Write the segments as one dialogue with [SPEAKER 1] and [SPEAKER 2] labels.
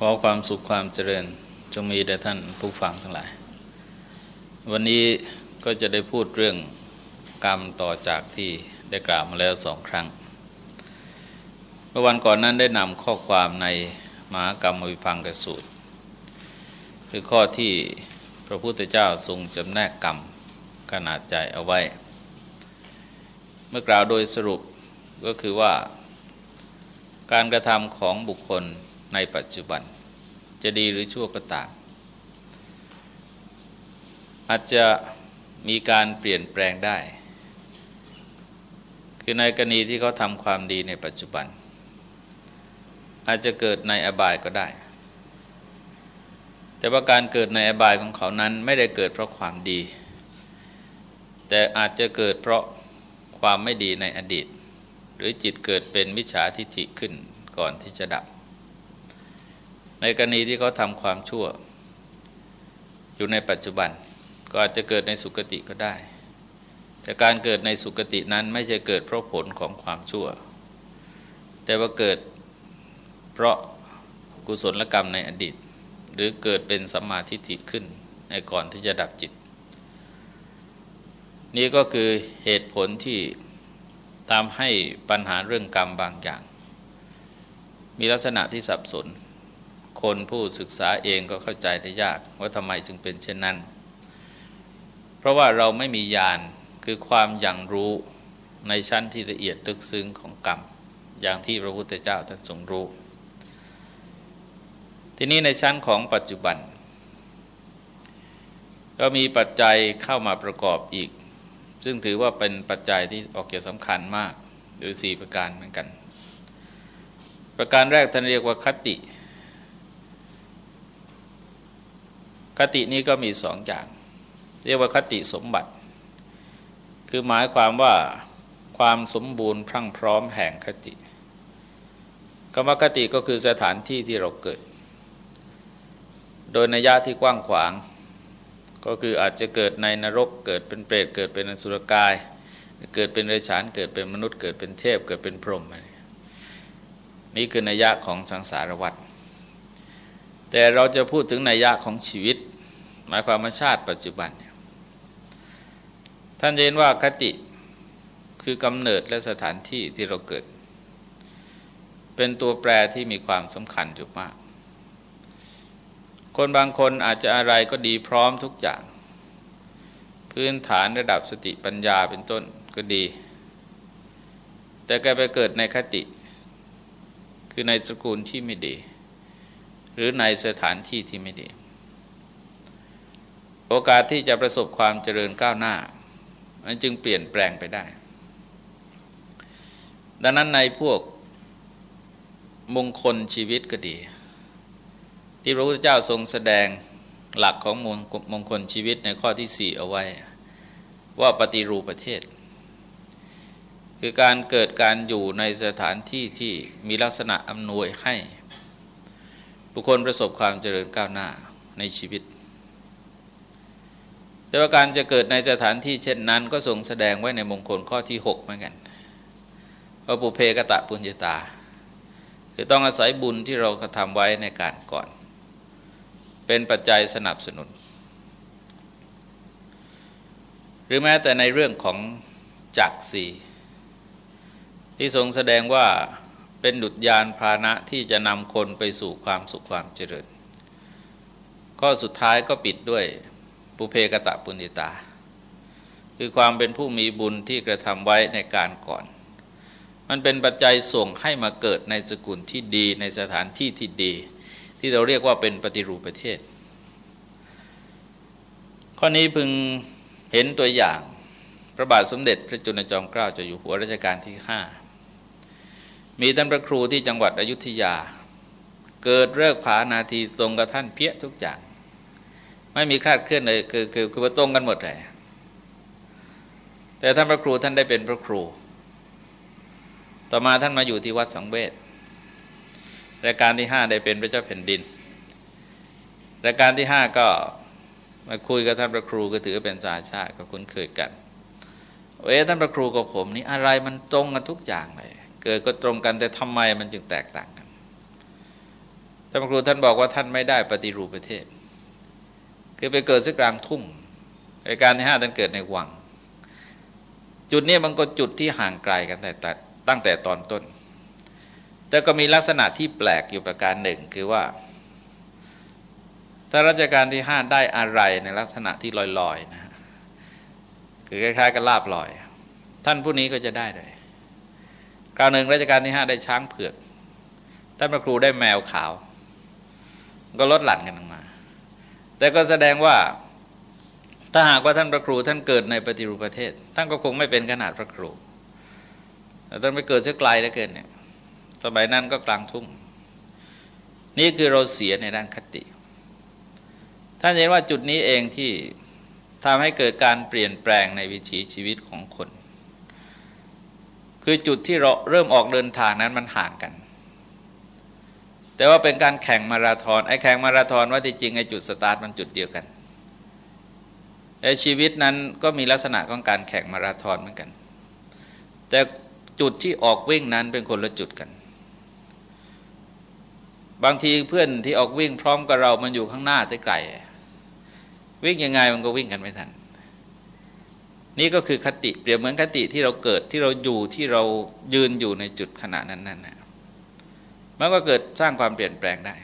[SPEAKER 1] ขอความสุขความเจริญจงมีแด่ท่านผู้ฟังทั้งหลาย วันนี้ก็จะได้พูดเรื่องกรรมต่อจากที่ได้กล่าวมาแล้วสองครั้ง เมื่อวันก่อนนั้นได้นำข้อความในมหากรรมวิพังกสูตร คือข้อที่พระพุทธเจ้าทรงจำแนกกรรมขนาดใจเอาไว้ เมื่อกล่าวโดยสรุปก็คือว่า การกระทำของบุคคล ในปัจจุบัน จะดีหรือชั่วก็ตาม อาจจะมีการเปลี่ยนแปลงได้ คือในกรณีที่เขาทำความดีในปัจจุบัน อาจจะเกิดในอบายก็ได้ แต่ว่าการเกิดในอบายของเขานั้นไม่ได้เกิดเพราะความดี แต่อาจจะเกิดเพราะความไม่ดีในอดีต หรือจิตเกิดเป็นมิจฉาทิฐิขึ้นก่อนที่จะดับ ในกรณีที่เขาทำความชั่ว อยู่ในปัจจุบัน ก็อาจจะเกิดในสุคติก็ได้ แต่การเกิดในสุคตินั้นไม่ใช่เกิดเพราะผลของความชั่ว แต่ว่าเกิดเพราะกุศลกรรมในอดีต หรือเกิดเป็นสัมมาทิฏฐิขึ้นในก่อนที่จะดับจิต นี่ก็คือเหตุผลที่ทำให้ปัญหาเรื่องกรรมบางอย่าง มีลักษณะที่สับสน คนผู้ศึกษาเองก็เข้าใจได้ยาก ว่าทำไมจึงเป็นเช่นนั้น เพราะว่าเราไม่มีญาณคือความอย่างรู้ในชั้นที่ละเอียดลึกซึ้งของกรรม อย่างที่พระพุทธเจ้าท่านทรงรู้ ทีนี้ในชั้นของปัจจุบัน ก็มีปัจจัยเข้ามาประกอบอีก ซึ่งถือว่าเป็นปัจจัยที่ออกเกี่ยวสำคัญมากหรือสี่ประการเหมือนกัน ประการแรกท่านเรียกว่าคติ คตินี้ก็มีสองอย่าง เรียกว่าคติสมบัติ คือหมายความว่าความสมบูรณ์พรั่งพร้อมแห่งคติคำว่าคติก็คือสถานที่ที่เราเกิด โดยนัยยะที่กว้างขวาง ก็คืออาจจะเกิดในนรกเกิดเป็นเปรตเกิดเป็นอสุรกาย เกิดเป็นเรชานเกิดเป็นมนุษย์เกิดเป็นเทพเกิดเป็นพรหมนี่คือนัยยะของสังสารวัฏ แต่เราจะพูดถึงนัยยะของชีวิต หมายความว่าชาติปัจจุบันท่านเห็นว่าคติคือกำเนิดและสถานที่ที่เราเกิด เป็นตัวแปรที่มีความสำคัญอยู่มาก คนบางคนอาจจะอะไรก็ดีพร้อมทุกอย่าง พื้นฐานระดับสติปัญญาเป็นต้นก็ดี แต่แกไปเกิดในคติ คือในสกุลที่ไม่ดี หรือในสถานที่ที่ไม่ดี โอกาสที่จะประสบความเจริญก้าวหน้า มันจึงเปลี่ยนแปลงไปได้ ดังนั้นในพวกมงคลชีวิตก็ดี ที่พระพุทธเจ้าทรงแสดงหลักของมงคลชีวิตในข้อที่สี่เอาไว้ ว่าปฏิรูปประเทศ คือการเกิดการอยู่ในสถานที่ที่มีลักษณะอำนวยให้ บุคคลประสบความเจริญก้าวหน้าในชีวิต แต่ว่าการจะเกิดในสถานที่เช่นนั้น ก็ทรงแสดงไว้ในมงคลข้อที่6เหมือนกันว่าปุเพกตะปุญญาตา คือต้องอาศัยบุญที่เรากระทำไว้ในการก่อน เป็นปัจจัยสนับสนุน หรือแม้แต่ในเรื่องของจักสีที่ทรงแสดงว่า เป็นดุจยานพาหนะที่จะนำคนไปสู่ความสุขความเจริญ ข้อสุดท้ายก็ปิดด้วยปุเพกตะปุญญาตา คือความเป็นผู้มีบุญที่กระทำไว้ในการก่อน มันเป็นปัจจัยส่งให้มาเกิดในสกุลที่ดีในสถานที่ที่ดี ที่เราเรียกว่าเป็นปฏิรูปประเทศ ข้อนี้พึงเห็นตัวอย่างพระบาทสมเด็จพระจุลจอมเกล้าเจ้าอยู่หัวรัชกาลที่ห้า มีท่านพระครูที่จังหวัดอยุธยา เกิดเลิกผานาทีตรงกับท่านเพี้ยทุกอย่าง ไม่มีคลาดเคลื่อนเลยคือคือคือตรงกันหมดเลยแต่ท่านพระครูท่านได้เป็นพระครู ต่อมาท่านมาอยู่ที่วัดสังเวชรายการที่ห้าได้เป็นพระเจ้าแผ่นดินรายการที่ห้าก็มาคุยกับท่านพระครูก็ถือเป็นสาชาติก็คุ้นเคยกันเอ้ท่านพระครูกับผมนี่อะไรมันตรงกันทุกอย่างเลย เกิดก็ตรงกันแต่ทำไมมันจึงแตกต่างกันท่านครูท่านบอกว่าท่านไม่ได้ปฏิรูปประเทศ คือไปเกิดซึ่กลางทุ่งในการที่ห้าท่านเกิดในวัง จุดนี้มันก็จุดที่ห่างไกลกันแต่ตั้งแต่ตอนต้น แต่ก็มีลักษณะที่แปลกอยู่ประการหนึ่งคือว่าถ้ารัชการที่ห้าได้อะไรในลักษณะที่ลอยๆนะคือคล้ายๆกับลาบลอย ท่านผู้นี้ก็จะได้เลย คราวหนึ่งรัชการที่ห้าได้ช้างเผือกท่านพระครูได้แมวขาว ก็ลดหลั่นกันลงมา แต่ก็แสดงว่าถ้าหากว่าท่านพระครูท่านเกิดในปฏิรูปประเทศ ท่านก็คงไม่เป็นขนาดพระครูแต่ท่านไปเกิดเสียไกลเหลือเกินเนี่ยสมัยนั้นก็กลางทุ่ง นี่คือเราเสียในด้านคติ ท่านเห็นว่าจุดนี้เองที่ทำให้เกิดการเปลี่ยนแปลงในวิถีชีวิตของคน คือจุดที่เราเริ่มออกเดินทางนั้นมันห่างกัน แต่ว่าเป็นการแข่งมาราธอนไอ้แข่งมาราธอนว่าจริงไอ้จุดสตาร์ทมันจุดเดียวกันไอ้ชีวิตนั้นก็มีลักษณะของการแข่งมาราธอนเหมือนกัน แต่จุดที่ออกวิ่งนั้นเป็นคนละจุดกัน บางทีเพื่อนที่ออกวิ่งพร้อมกับเรามันอยู่ข้างหน้าได้ไกลวิ่งยังไงมันก็วิ่งกันไม่ทัน นี่ก็คือคติเปรียบเหมือนคติที่เราเกิดที่เราอยู่ที่เรายืนอยู่ในจุดขณะนั้นนั่นนะมันก็เกิดสร้างความเปลี่ยนแปลงได้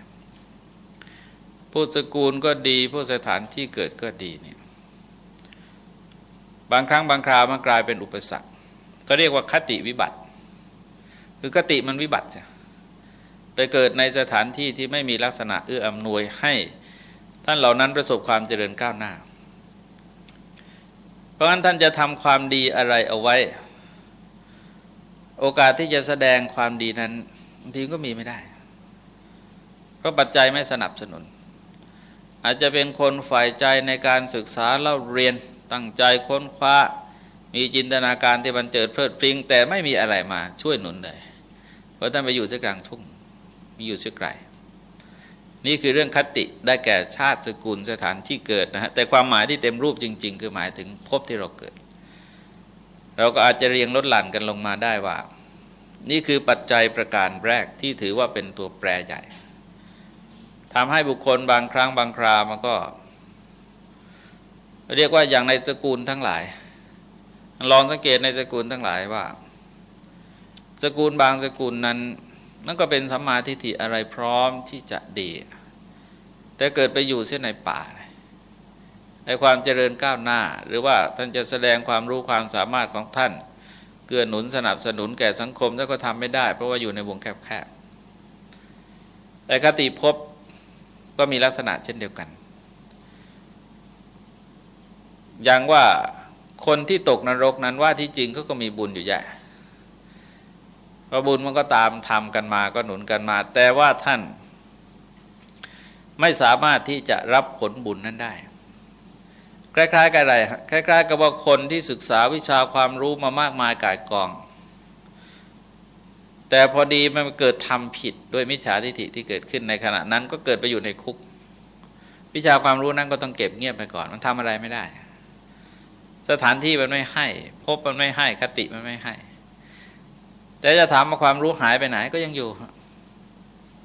[SPEAKER 1] ผู้สกุลก็ดีผู้สถานที่เกิดก็ดีเนี่ยบางครั้งบางคราวมันกลายเป็นอุปสรรค ก็เรียกว่าคติวิบัติ คือคติมันวิบัติจ้ะไปเกิดในสถานที่ที่ไม่มีลักษณะเอื้ออำนวยให้ ท่านเหล่านั้นประสบความเจริญก้าวหน้า ราะฉะนั้นท่านจะทำความดีอะไรเอาไว้ โอกาสที่จะแสดงความดีนั้นบางทีก็มีไม่ได้ เพราะปัจจัยไม่สนับสนุน อาจจะเป็นคนฝ่ายใจในการศึกษาเล่าเรียนตั้งใจค้นคว้า มีจินตนาการที่บันเจิดเพลิดเพริ้งแต่ไม่มีอะไรมาช่วยหนุนเลย เพราะท่านไปอยู่ที่กลางทุ่งมีอยู่เสียไกล นี่คือเรื่องคติได้แก่ชาติสกุลสถานที่เกิดนะฮะแต่ความหมายที่เต็มรูปจริง ๆ คือหมายถึงพบที่เราเกิด เราก็อาจจะเรียงลดหลั่นกันลงมาได้ว่า นี่คือปัจจัยประการแรกที่ถือว่าเป็นตัวแปรใหญ่ทำให้บุคคลบางครั้งบางครามันก็ เรียกว่าอย่างในสกุลทั้งหลาย ลองสังเกตในสกุลทั้งหลายว่า สกุลบางสกุลนั้น นั่นก็เป็นสัมมาทิฏฐิอะไรพร้อมที่จะดี แต่เกิดไปอยู่เส้นในป่า ในความเจริญก้าวหน้า หรือว่าท่านจะแสดงความรู้ความสามารถของท่านเกื้อหนุนสนับสนุนแก่สังคมท่านก็ทำไม่ได้ เพราะว่าอยู่ในวงแคบๆแต่คติพบก็มีลักษณะเช่นเดียวกัน อย่างว่าคนที่ตกนรกนั้นว่าที่จริงเขาก็มีบุญอยู่แย่ พระบุญมันก็ตามทำกันมาก็หนุนกันมา แต่ว่าท่านไม่สามารถที่จะรับผลบุญนั้นได้ คล้าย ๆ กับอะไรคล้าย ๆ กับว่าคนที่ศึกษาวิชาความรู้มามากมายกายกอง แต่พอดีมันเกิดทำผิดด้วยมิจฉาทิฏฐิที่เกิดขึ้นในขณะนั้นก็เกิดไปอยู่ในคุก วิชาความรู้นั้นก็ต้องเก็บเงียบไปก่อน มันทำอะไรไม่ได้ สถานที่มันไม่ให้ พบมันไม่ให้คติมันไม่ให้ แต่จะถามว่าความรู้หายไปไหนก็ยังอยู่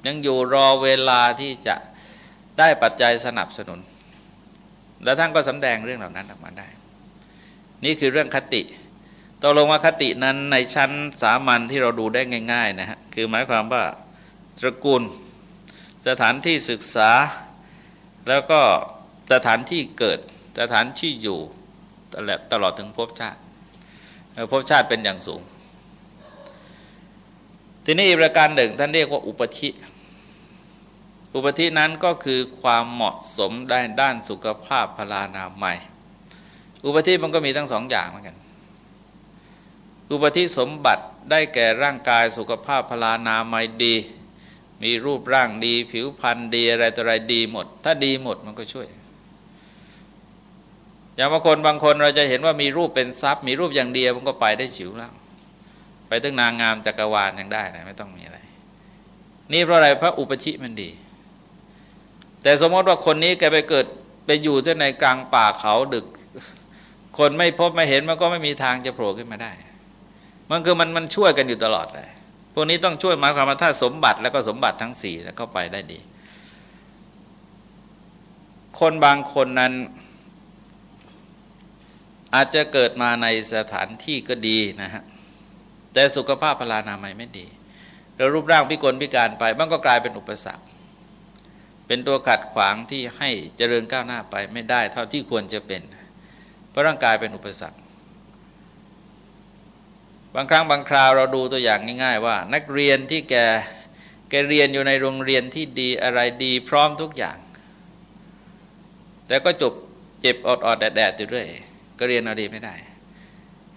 [SPEAKER 1] ยังอยู่รอเวลาที่จะได้ปัจจัยสนับสนุน แล้วท่านก็สำแดงเรื่องเหล่านั้นออกมาได้ นี่คือเรื่องคติตกลงว่าคตินั้นในชั้นสามัญที่เราดูได้ง่าย ๆ นะฮะ คือหมายความว่าตระกูลสถานที่ศึกษา แล้วก็สถานที่เกิดสถานที่อยู่ตลอดถึงภพชาติภพชาติเป็นอย่างสูง ทีนี้อีกประการหนึ่งท่านเรียกว่าอุปธิ อุปธินั้นก็คือความเหมาะสมด้านด้านสุขภาพพลานามัย อุปธิมันก็มีทั้งสองอย่างเหมือนกัน อุปธิสมบัติได้แก่ร่างกายสุขภาพพลานามัยดี มีรูปร่างดี ผิวพรรณดีอะไรต่ออะไรดีหมด ถ้าดีหมดมันก็ช่วย อย่างบางคนบางคนเราจะเห็นว่ามีรูปเป็นทรัพย์ มีรูปอย่างเดียวมันก็ไปได้ฉิวแล้ว ไปถึงนางงามจักรวาลยังได้นะไม่ต้องมีอะไร นี่เพราะอะไรพระอุปชิมันดี แต่สมมติว่าคนนี้แกไปเกิดไปอยู่ที่ในกลางป่าเขาดึก คนไม่พบไม่เห็นมันก็ไม่มีทางจะโผล่ขึ้นมาได้ มันคือมันมันช่วยกันอยู่ตลอดเลยพวกนี้ต้องช่วยหมายความว่าถ้าสมบัติแล้วก็สมบัติทั้งสี่แล้วก็ไปได้ดี คนบางคนนั้นอาจจะเกิดมาในสถานที่ก็ดีนะฮะ แต่สุขภาพพลานามัยไม่ดีแล้วรูปร่างพิกลพิการไปมันก็กลายเป็นอุปสรรค เป็นตัวขัดขวางที่ให้เจริญก้าวหน้าไปไม่ได้เท่าที่ควรจะเป็น เพราะร่างกายเป็นอุปสรรค บางครั้งบางคราวเราดูตัวอย่างง่าย ๆ ว่า นักเรียนที่แกแกเรียนอยู่ในโรงเรียนที่ดีอะไรดีพร้อมทุกอย่าง แต่ก็จบเจ็บอดอดแดดแดดอยู่เรื่อยก็เรียนเอาดีไม่ได้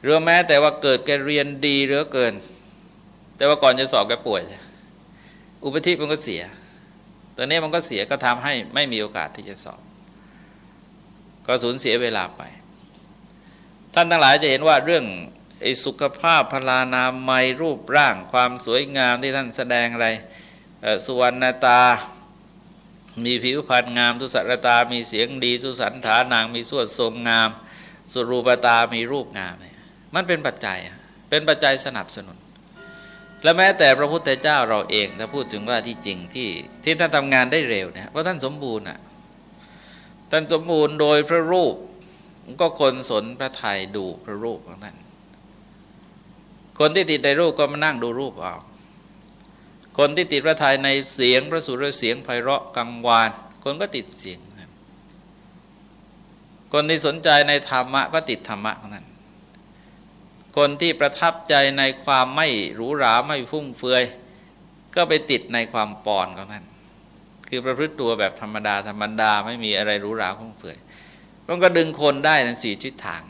[SPEAKER 1] หรือแม้แต่ว่าเกิดแกเรียนดีเหลือเกิน แต่ว่าก่อนจะสอบแกป่วย อุปธิมันก็เสียตอนนี้มันก็เสียก็ทำให้ไม่มีโอกาสที่จะสอบ ก็สูญเสียเวลาไป ท่านทั้งหลายจะเห็นว่าเรื่องไอ้สุขภาพพลานามัยรูปร่าง ความสวยงามที่ท่านแสดงอะไรสุวรรณตา มีผิวพรรณงาม ทุสัรตา มีเสียงดี สุสันฐานาง มีสวดทรงงาม สุรูปตา มีรูปงาม มันเป็นปัจจัย เป็นปัจจัยสนับสนุน และแม้แต่พระพุทธเจ้าเราเองถ้าพูดถึงว่าที่จริงที่ที่ท่านทำงานได้เร็วเนี่ยเพราะท่านสมบูรณ์อะท่านสมบูรณ์โดยพระรูปก็คนสนพระไทยดูพระรูปของท่านคนที่ติดในรูปก็มานั่งดูรูปเอาคนที่ติดพระไทยในเสียงพระสุรเสียงไพเราะกังวาน คนก็ติดเสียง คนที่สนใจในธรรมะก็ติดธรรมะของนั้น คนที่ประทับใจในความไม่หรูหราไม่ฟุ่มเฟือย ก็ไปติดในความปอนของท่านคือประพฤติตัวแบบธรรมดาธรรมดาไม่มีอะไรหรูหราฟุ่มเฟือยมันก็ดึงคนได้ในสี่ทิศทาง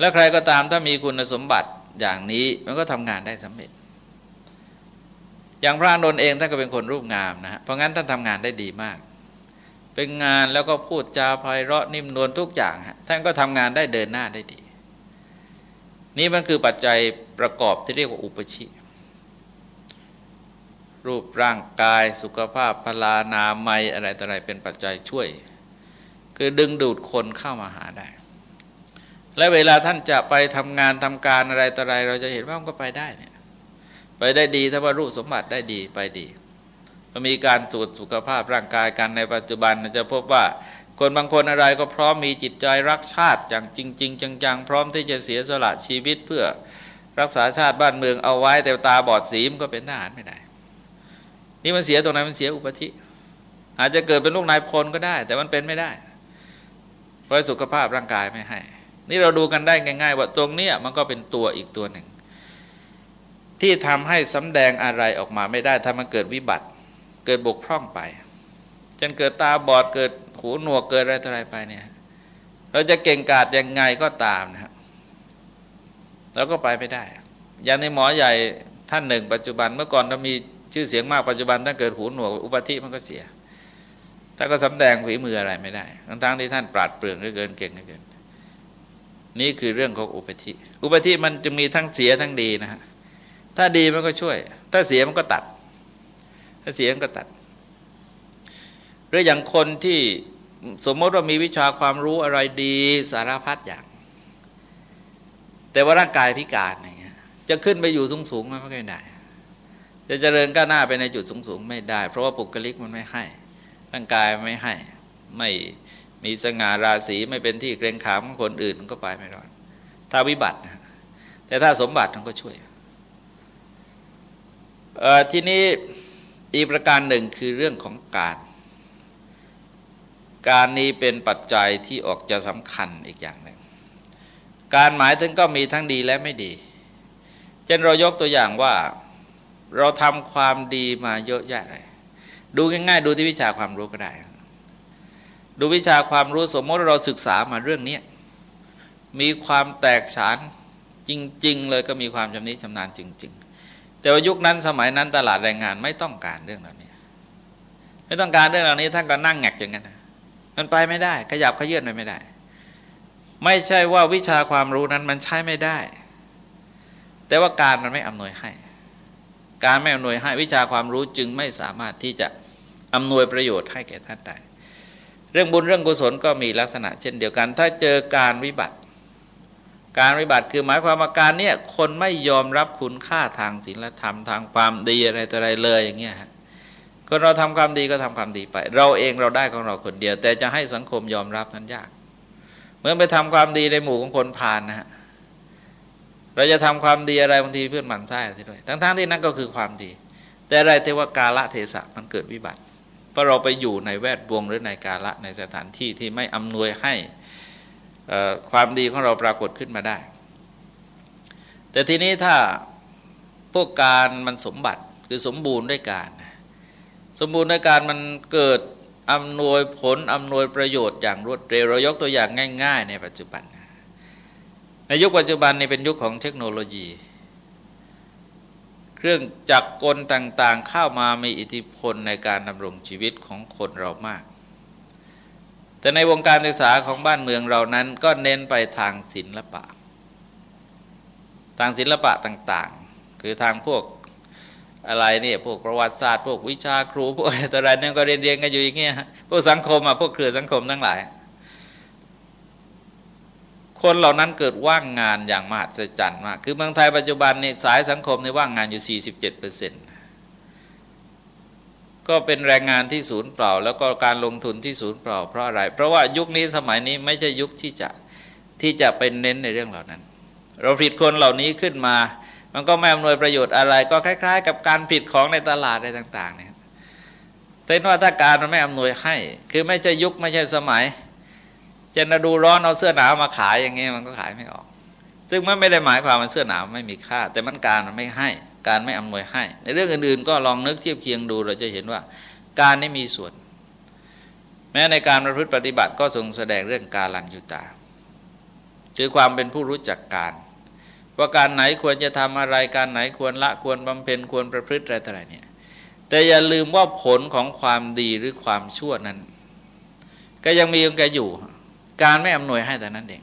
[SPEAKER 1] แล้วใครก็ตามถ้ามีคุณสมบัติอย่างนี้มันก็ทำงานได้สำเร็จ อย่างพระนนท์เองท่านก็เป็นคนรูปงามนะฮะเพราะงั้นท่านทำงานได้ดีมาก เป็นงานแล้วก็พูดจาไพเราะนิ่มนวลทุกอย่างฮะท่านก็ทำงานได้เดินหน้าได้ดี นี่มันคือปัจจัยประกอบที่เรียกว่าอุปชิ รูปร่างกายสุขภาพพลานามัยอะไรต่ออะไรเป็นปัจจัยช่วย คือดึงดูดคนเข้ามาหาได้ และเวลาท่านจะไปทำงานทำการอะไรต่ออะไร เราจะเห็นว่ามันก็ไปได้เนี่ยไปได้ดีถ้าว่ารูปสมบัติได้ดีไปดีมีการตรวจสุขภาพร่างกายกันในปัจจุบันจะพบว่า คนบางคนอะไรก็พร้อมมีจิตใจรักชาติอย่างจริง ๆ จังๆ พร้อมที่จะเสียสละชีวิตเพื่อรักษาชาติบ้านเมืองเอาไว้แต่ตาบอดสีมันก็เป็นทหารไม่ได้ นี่มันเสียตรงไหนมันเสียอุปธิ อาจจะเกิดเป็นลูกนายพลก็ได้ แต่มันเป็นไม่ได้ เพราะสุขภาพร่างกายไม่ให้ นี่เราดูกันได้ง่าย ๆ ว่าตรงนี้มันก็เป็นตัวอีกตัวหนึ่ง ที่ทำให้สำแดงอะไรออกมาไม่ได้ถ้ามันเกิดวิบัติ เกิดบกพร่องไปจนเกิดตาบอดเกิด หูหนวกเกิดอะไรอะไรไปเนี่ย เราจะเก่งกาจยังไงก็ตามนะครับเราก็ไปไม่ได้ อย่างในหมอใหญ่ท่านหนึ่ง ปัจจุบันเมื่อก่อนเรามีชื่อเสียงมากปัจจุบันถ้าเกิดหูหนวกอุบัติมันก็เสียถ้าก็สำแดงฝีมืออะไรไม่ได้ทั้งทั้งที่ท่านปราดเปรื่องเหลือเกินเก่งเหลือเกิน นี่คือเรื่องของอุปธิ อุปธิมันจะมีทั้งเสียทั้งดีนะฮะถ้าดีมันก็ช่วย ถ้าเสียมันก็ตัด ถ้าเสียมันก็ตัดหรืออย่างคนที่ สมมติว่ามีวิชาความรู้อะไรดีสารพัดอย่าง แต่ว่าร่างกายพิการอย่างเงี้ยจะขึ้นไปอยู่สูงสูงมันไม่ได้ จะเจริญก้าวหน้าไปในจุดสูงสูงไม่ได้ เพราะว่าปุกลิกมันไม่ให้ ร่างกายไม่ให้ ไม่มีสง่าราศีไม่เป็นที่เกรงขามของคนอื่นมันก็ไปไม่รอดถ้าวิบัติ แต่ถ้าสมบัติมันก็ช่วยทีนี้อีกประการหนึ่งคือเรื่องของการ การนี้เป็นปัจจัยที่ออกจะสำคัญอีกอย่างหนึ่งการหมายถึงก็มีทั้งดีและไม่ดี เช่นเรายกตัวอย่างว่าเราทำความดีมาเยอะแยะเลยดูง่ายๆ ดูที่วิชาความรู้ก็ได้ ดูวิชาความรู้สมมติเราศึกษามาเรื่องนี้มีความแตกฉานจริง ๆ เลยก็มีความชำนิชำนาญจริง ๆ แต่ว่ายุคนั้นสมัยนั้นตลาดแรงงานไม่ต้องการเรื่องเหล่านี้ ไม่ต้องการเรื่องเหล่านี้ท่านก็นั่งแงกอย่างนั้น มันไปไม่ได้ ขยับขยื่นไปไม่ได้ ไม่ใช่ว่าวิชาความรู้นั้นมันใช้ไม่ได้ แต่ว่าการมันไม่อำนวยให้ การไม่อำนวยให้วิชาความรู้จึงไม่สามารถที่จะอำนวยประโยชน์ให้แก่ท่านได้เรื่องบุญเรื่องกุศลก็มีลักษณะเช่นเดียวกัน ถ้าเจอการวิบัติ การวิบัติคือหมายความว่าการเนี่ยคนไม่ยอมรับคุณค่าทางศีลธรรมทางความดีอะไรต่ออะไรเลยอย่างเงี้ยฮะ คนเราทำความดีก็ทำความดีไป เราเองเราได้ของเราคนเดียว แต่จะให้สังคมยอมรับนั้นยาก เมื่อไปทำความดีในหมู่ของคนผ่านนะฮะเราจะทำความดีอะไรบางทีเพื่อนหมั่นไส้ที่ด้วยทั้งๆที่นั่นก็คือความดี แต่อะไรที่ว่ากาละเทศะมันเกิดวิบัติเพราะเราไปอยู่ในแวดวงหรือในกาละในสถานที่ที่ไม่อำนวยให้ความดีของเราปรากฏขึ้นมาได้ แต่ทีนี้ถ้าพวกการมันสมบัติคือสมบูรณ์ด้วยการ สมบูรณ์ด้วยการมันเกิดอำนวยผลอำนวยประโยชน์อย่างรวดเร็วเรายกตัวอย่างง่าย ๆ ในปัจจุบัน ในยุคปัจจุบันนี้เป็นยุคของเทคโนโลยี เครื่องจักรกลต่างๆ เข้ามามีอิทธิพลในการดำรงชีวิตของคนเรามาก แต่ในวงการศึกษาของบ้านเมืองเรานั้นก็เน้นไปทางศิลปะ ทางศิลปะต่างๆ คือทางพวก อะไรเนี่ยพวกประวัติศาสตร์พวกวิชาครูพวกอะไรนี่ยก็เรียนเรียนกันอยู่อย่างเงี้ยพวกสังคมอะพวกเครือสังคมทั้งหลาย คนเหล่านั้นเกิดว่างงานอย่างมหัศจรรย์มาก คือเมืองไทยปัจจุบันนี่สายสังคมในว่างงานอยู่ 47เปอร์เซ็นต์ก็เป็นแรงงานที่ศูนย์เปล่า แล้วก็การลงทุนที่ศูนย์เปล่า เพราะอะไร เพราะว่ายุคนี้สมัยนี้ไม่ใช่ยุคที่จะที่จะเป็นเน้นในเรื่องเหล่านั้น เราผิดคนเหล่านี้ขึ้นมา มันก็ไม่อำนวยประโยชน์อะไร ก็คล้าย ๆ กับการผิดของในตลาดอะไรต่าง ๆ เนี่ยแต่ว่าถ้าการมันไม่อำนวยให้ คือไม่ใช่ยุคไม่ใช่สมัยจะนาดูร้อนเอาเสื้อหนาวมาขายอย่างเงี้ยมันก็ขายไม่ออก ซึ่งมันไม่ได้หมายความว่าเสื้อหนาวไม่มีค่า แต่มันการมันไม่ให้ การไม่อำนวยให้ ในเรื่องอื่นๆ ก็ลองนึกเทียบเคียงดูเราจะเห็นว่า การนี้มีส่วน แม้ในการประพฤติปฏิบัติก็ทรงแสดงเรื่องการลันยุตาคือความเป็นผู้รู้จักการ ว่าการไหนควรจะทำอะไรการไหนควรละควรบำเพ็ญควรประพฤติอะไรต่ออะไรเนี่ยแต่อย่าลืมว่าผลของความดีหรือความชั่วนั้น ก็ยังมีองค์แกอยู่ การไม่อำนวยให้แต่นั้นเอง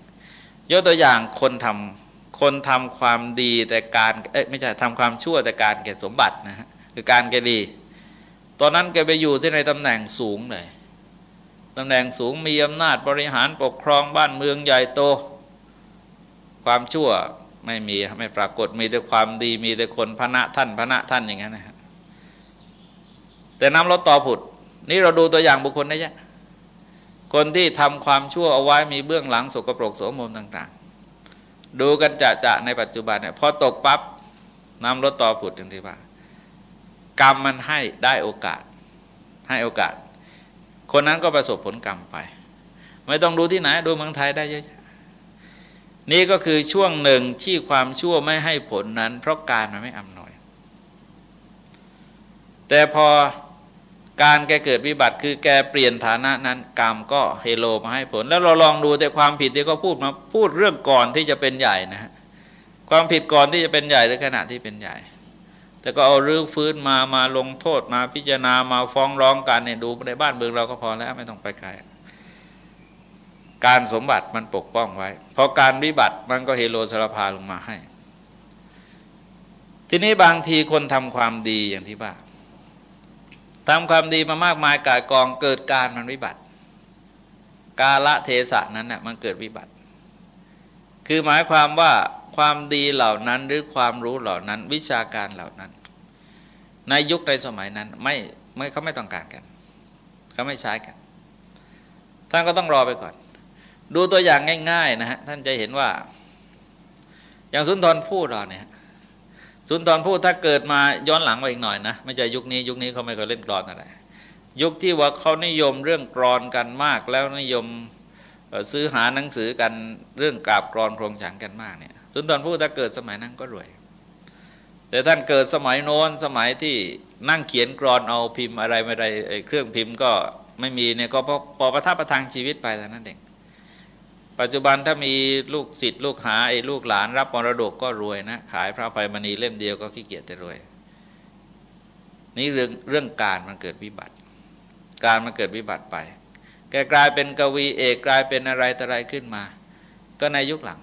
[SPEAKER 1] ยกตัวอย่างคนทำคนทำความดีแต่การเอ้ไม่ใช่ทำความชั่วแต่การเก็บสมบัตินะฮะคือการแกดี ตอนนั้นแกไปอยู่ที่ในตำแหน่งสูงเลยตำแหน่งสูงมีอำนาจบริหารปกครองบ้านเมืองใหญ่โต ความชั่ว ไม่มีไม่ปรากฏมีแต่ความดีมีแต่คนพระท่านพระท่านอย่างนั้นนะฮะแต่น้ำลดต่อผุด นี่เราดูตัวอย่างบุคคลได้ยังคนที่ทำความชั่วเอาไว้มีเบื้องหลังสกปรกโสมมต่าง ๆ ดูกันจะจะในปัจจุบันเนี่ยพอตกปับ๊บน้ำลดต่อผุดอย่างที่ว่า กรรมมันให้ได้โอกาส ให้โอกาส คนนั้นก็ประสบผลกรรมไป ไม่ต้องดูที่ไหน ดูเมืองไทยได้เยอะ นี่ก็คือช่วงหนึ่งที่ความชั่วไม่ให้ผลนั้น เพราะการมันไม่อำนวย แต่พอการแกเกิดวิบัติคือแกเปลี่ยนฐานะนั้น กรรมก็เฮโลมาให้ผล แล้วเราลองดูแต่ความผิดที่เขาพูดมาพูดเรื่องก่อนที่จะเป็นใหญ่นะฮะความผิดก่อนที่จะเป็นใหญ่หรือขณะที่เป็นใหญ่ แต่ก็เอาเรื่องฟื้นมามาลงโทษมาพิจารณามาฟ้องร้องกันเนี่ยดูในบ้านเมืองเราก็พอแล้วไม่ต้องไปไกล การสมบัติมันปกป้องไว้ พอการวิบัติมันก็เฮโลสารพาลงมาให้ ทีนี้บางทีคนทำความดีอย่างที่ว่าทำความดีมามากมายกายกองเกิดการมันวิบัติ กาละเทศะนั้นนะ่ะมันเกิดวิบัติ คือหมายความว่าความดีเหล่านั้นหรือความรู้เหล่านั้น วิชาการเหล่านั้น ในยุคในสมัยนั้นไม่ไม่เขาไม่ต้องการกันเขาไม่ใช้กันท่านก็ต้องรอไปก่อน ดูตัวอย่างง่าย ๆ นะฮะท่านจะเห็นว่า อย่างสุนทรพูดเราเนี่ยสุนทรพูดถ้าเกิดมาย้อนหลังไปอีกหน่อยนะไม่ใช่ยุคนี้ยุคนี้เขาไม่เคยเล่นกรอนอะไรยุคที่ว่าเขานิยมเรื่องกรอนกันมาก แล้วนิยมซื้อหาหนังสือกันเรื่องกราบกรอนโครงฉันกันมากเนี่ยสุนทรพูดถ้าเกิดสมัยนั้นก็รวย แต่ท่านเกิดสมัยโน้นสมัยที่นั่งเขียนกรอนเอาพิมพ์อะไรไม่ได้เครื่องพิมพ์ก็ไม่มีเนี่ยก็พอประทับประทังชีวิตไปแต่นั้นเอง ปัจจุบันถ้ามีลูกศิษย์ลูกหาไอ้ลูกหลานรับมรดกก็รวยนะ ขายพระไฟมณีเล่มเดียวก็ขี้เกียจจะรวย นี่เรื่องเรื่องการมันเกิดวิบัติ การมันเกิดวิบัติไป แกกลายเป็นกวีเอกกลายเป็นอะไรต่อะไรขึ้นมา ก็ในยุคหลัง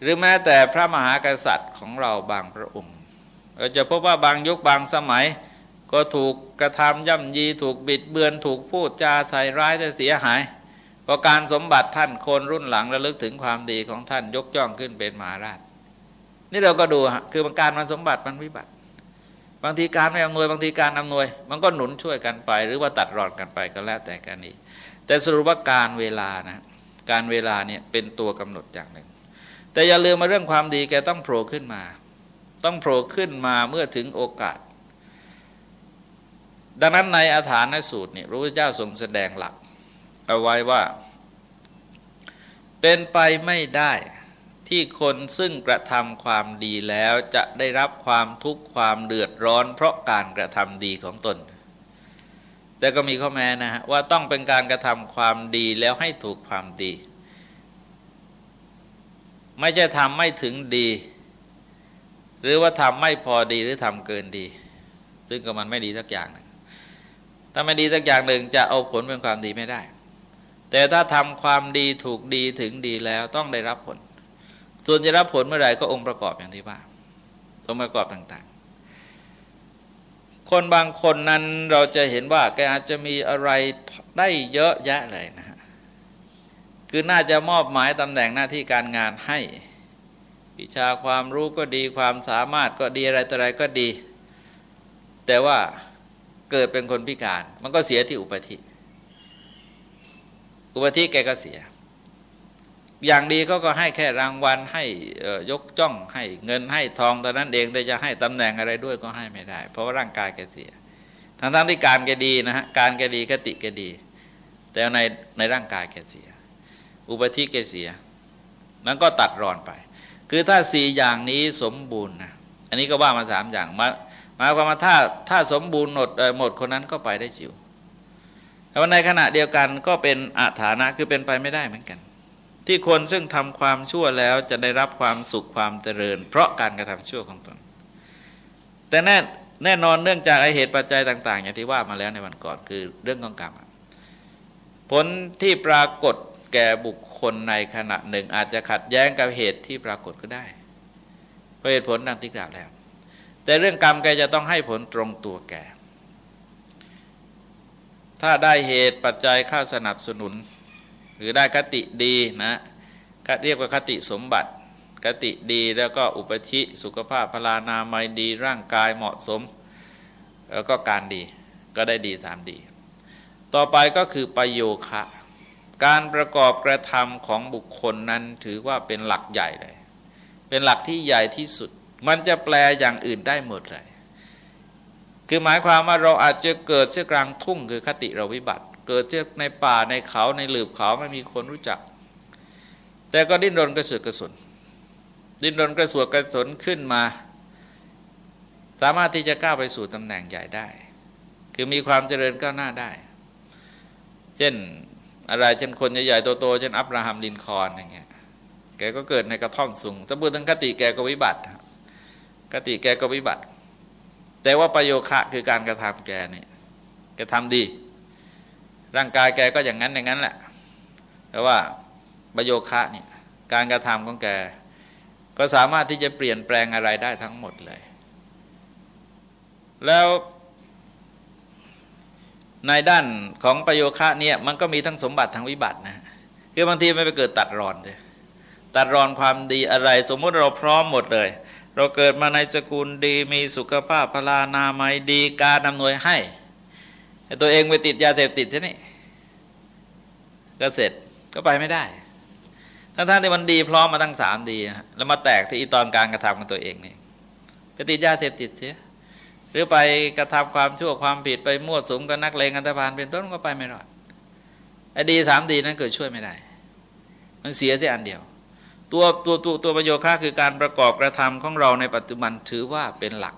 [SPEAKER 1] หรือแม้แต่พระมหากษัตริย์ของเราบางพระองค์เราจะพบว่าบางยุคบางสมัยก็ถูกกระทำย่ำยีถูกบิดเบือน ถูกพูดจาใส่ร้ายแต่เสียหาย พอการสมบัติท่านคนรุ่นหลังระลึกถึงความดีของท่านยกย่องขึ้นเป็นมหาราช นี่เราก็ดูคือการมันสมบัติมันวิบัติ บางทีการไม่อำนวยบางทีการอำนวย มันก็หนุนช่วยกันไป หรือว่าตัดรอนกันไปก็แล้วแต่กันนี้ แต่สรุปว่าการเวลานะการเวลาเนี่ยเป็นตัวกำหนดอย่างหนึ่ง แต่อย่าลืมมาเรื่องความดีแกต้องโผล่ขึ้นมา ต้องโผล่ขึ้นมาเมื่อถึงโอกาส ดังนั้นในอาถรรพ์สูตรนี่พระพุทธเจ้าทรงแสดงหลัก เอาไว้ว่า เป็นไปไม่ได้ที่คนซึ่งกระทำความดีแล้วจะได้รับความทุกข์ความเดือดร้อน เพราะการกระทำดีของตน แต่ก็มีข้อแม้นะฮะว่าต้องเป็นการกระทำความดีแล้วให้ถูกความดี ไม่ใช่ทำไม่ถึงดี หรือว่าทำไม่พอดีหรือทำเกินดี ซึ่งก็มันไม่ดีสักอย่างนะถ้าไม่ดีสักอย่างหนึ่งจะเอาผลเป็นความดีไม่ได้ แต่ถ้าทำความดีถูกดีถึงดีแล้วต้องได้รับผล ส่วนจะรับผลเมื่อไหร่ก็องค์ประกอบอย่างที่ว่าองค์ประกอบต่างๆ คนบางคนนั้นเราจะเห็นว่าแกอาจจะมีอะไรได้เยอะแยะเลยนะฮะคือน่าจะมอบหมายตำแหน่งหน้าที่การงานให้วิชาความรู้ก็ดีความสามารถก็ดีอะไรต่ออะไรก็ดี แต่ว่าเกิดเป็นคนพิการ มันก็เสียที่อุปธิ อุปธิแกก็เสีย อย่างดีก็ก็ให้แค่รางวัลให้ยกจ้องให้เงินให้ทองแต่นั้นเองแต่จะให้ตำแหน่งอะไรด้วยก็ให้ไม่ได้ เพราะว่าร่างกายแกเสียทั้งทั้งที่การแกดีนะฮะการแกดีกติแกดี แต่ในในร่างกายแกเสีย อุปธิแกเสียมันก็ตัดรอนไป คือถ้าสี่อย่างนี้สมบูรณ์นะอันนี้ก็ว่ามาสามอย่างมามาความว่าถ้าถ้าสมบูรณ์หมดหมดคนนั้นก็ไปได้จิ๋ว แต่ว่าในขณะเดียวกันก็เป็นอาถานะคือเป็นไปไม่ได้เหมือนกัน ที่คนซึ่งทำความชั่วแล้วจะได้รับความสุขความเจริญ เพราะการกระทำชั่วของตน แต่แน่แน่นอนเนื่องจากไอเหตุปัจจัยต่าง ๆ อย่างที่ว่ามาแล้วในวันก่อนคือเรื่องของกรรมผลที่ปรากฏแก่บุคคลในขณะหนึ่ง อาจจะขัดแย้งกับเหตุที่ปรากฏก็ได้เพราะเหตุผลดังที่กล่าวแล้ว แต่เรื่องกรรมแกจะต้องให้ผลตรงตัวแก ถ้าได้เหตุปัจจัยเข้าสนับสนุน หรือได้คติดีนะก็เรียกว่าคติสมบัติคติดีแล้วก็อุปธิสุขภาพพลานามัยดีร่างกายเหมาะสม แล้วก็การดีก็ได้ดีสามดี ต่อไปก็คือประโยคะการประกอบกระทำของบุคคลนั้นถือว่าเป็นหลักใหญ่เลย เป็นหลักที่ใหญ่ที่สุด มันจะแปลอย่างอื่นได้หมดเลย คือหมายความว่าเราอาจจะเกิดเชื่อกลางทุ่งคือคติเราวิบัติ เกิดเชื่อในป่าในเขาในหลืบเขาไม่มีคนรู้จัก แต่ก็ดิ้นรนกระสือกกระสนดิ้นรนกระสวกกระสนขึ้นมา สามารถที่จะก้าวไปสู่ตำแหน่งใหญ่ได้ คือมีความเจริญก้าวหน้าได้ เช่นอะไรเช่นคนใหญ่ๆโตๆเช่นอับราฮัมลินคอนอย่างเงี้ยแกก็เกิดในกระท่อมสูงแต่พูดถึงคติแกก็วิบัติคติแกก็วิบัติ แต่ว่าประโยคะคือการกระทำแกเนี่ยแกทำดี ร่างกายแกก็อย่างนั้นอย่างนั้นแหละแต่ว่าประโยคะเนี่ยการกระทำของแก ก็สามารถที่จะเปลี่ยนแปลงอะไรได้ทั้งหมดเลย แล้วในด้านของประโยคะเนี่ยมันก็มีทั้งสมบัติทั้งวิบัตินะคือบางทีไม่ไปเกิดตัดรอนเลยตัดรอนความดีอะไร สมมุติเราพร้อมหมดเลย เราเกิดมาในสกุลดีมีสุขภาพพลานามัยดีการอำนวยให้ ตัวเองไปติดยาเสพติดที่นี่ก็เสร็จก็ไปไม่ได้ทั้งๆที่มันดีพร้อมมาทั้งสามดี แล้วมาแตกที่อีตอนการกระทำของตัวเองนี่ไปติดยาเสพติดเสียหรือไปกระทำความชั่วความผิดไปมั่วสุมกับนักเลงอันธพาลเป็นต้นก็ไปไม่รอดไอ้ดีสามดีนั้นเกิดช่วยไม่ได้ มันเสียที่อันเดียว ตัวตัวตัวตัวประโยคะคือการประกอบกระทำของเราในปัจจุบันถือว่าเป็นหลัก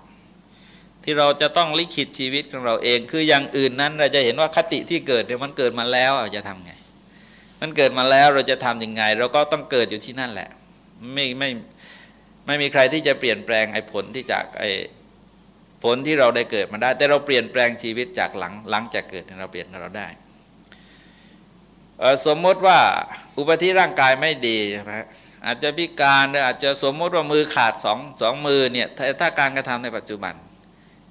[SPEAKER 1] ที่เราจะต้องลิขิตชีวิตของเราเอง คืออย่างอื่นนั้นเราจะเห็นว่าคติที่เกิดเนี่ยมันเกิดมาแล้วจะทำไง มันเกิดมาแล้วเราจะทํำยังไง เราก็ต้องเกิดอยู่ที่นั่นแหละ ไม่ไม่ไม่มีใครที่จะเปลี่ยนแปลงไอ้ผลที่จากไอ้ผลที่เราได้เกิดมาได้ แต่เราเปลี่ยนแปลงชีวิตจากหลังหลังจากเกิดเราเปลี่ยนเราได้สมมติว่าอุปธิร่างกายไม่ดีใช่ไหม อาจจะพิการหรืออาจจะสมมติว่ามือขาดสองสองมือเนี่ยถ้าถ้าการกระทำในปัจจุบัน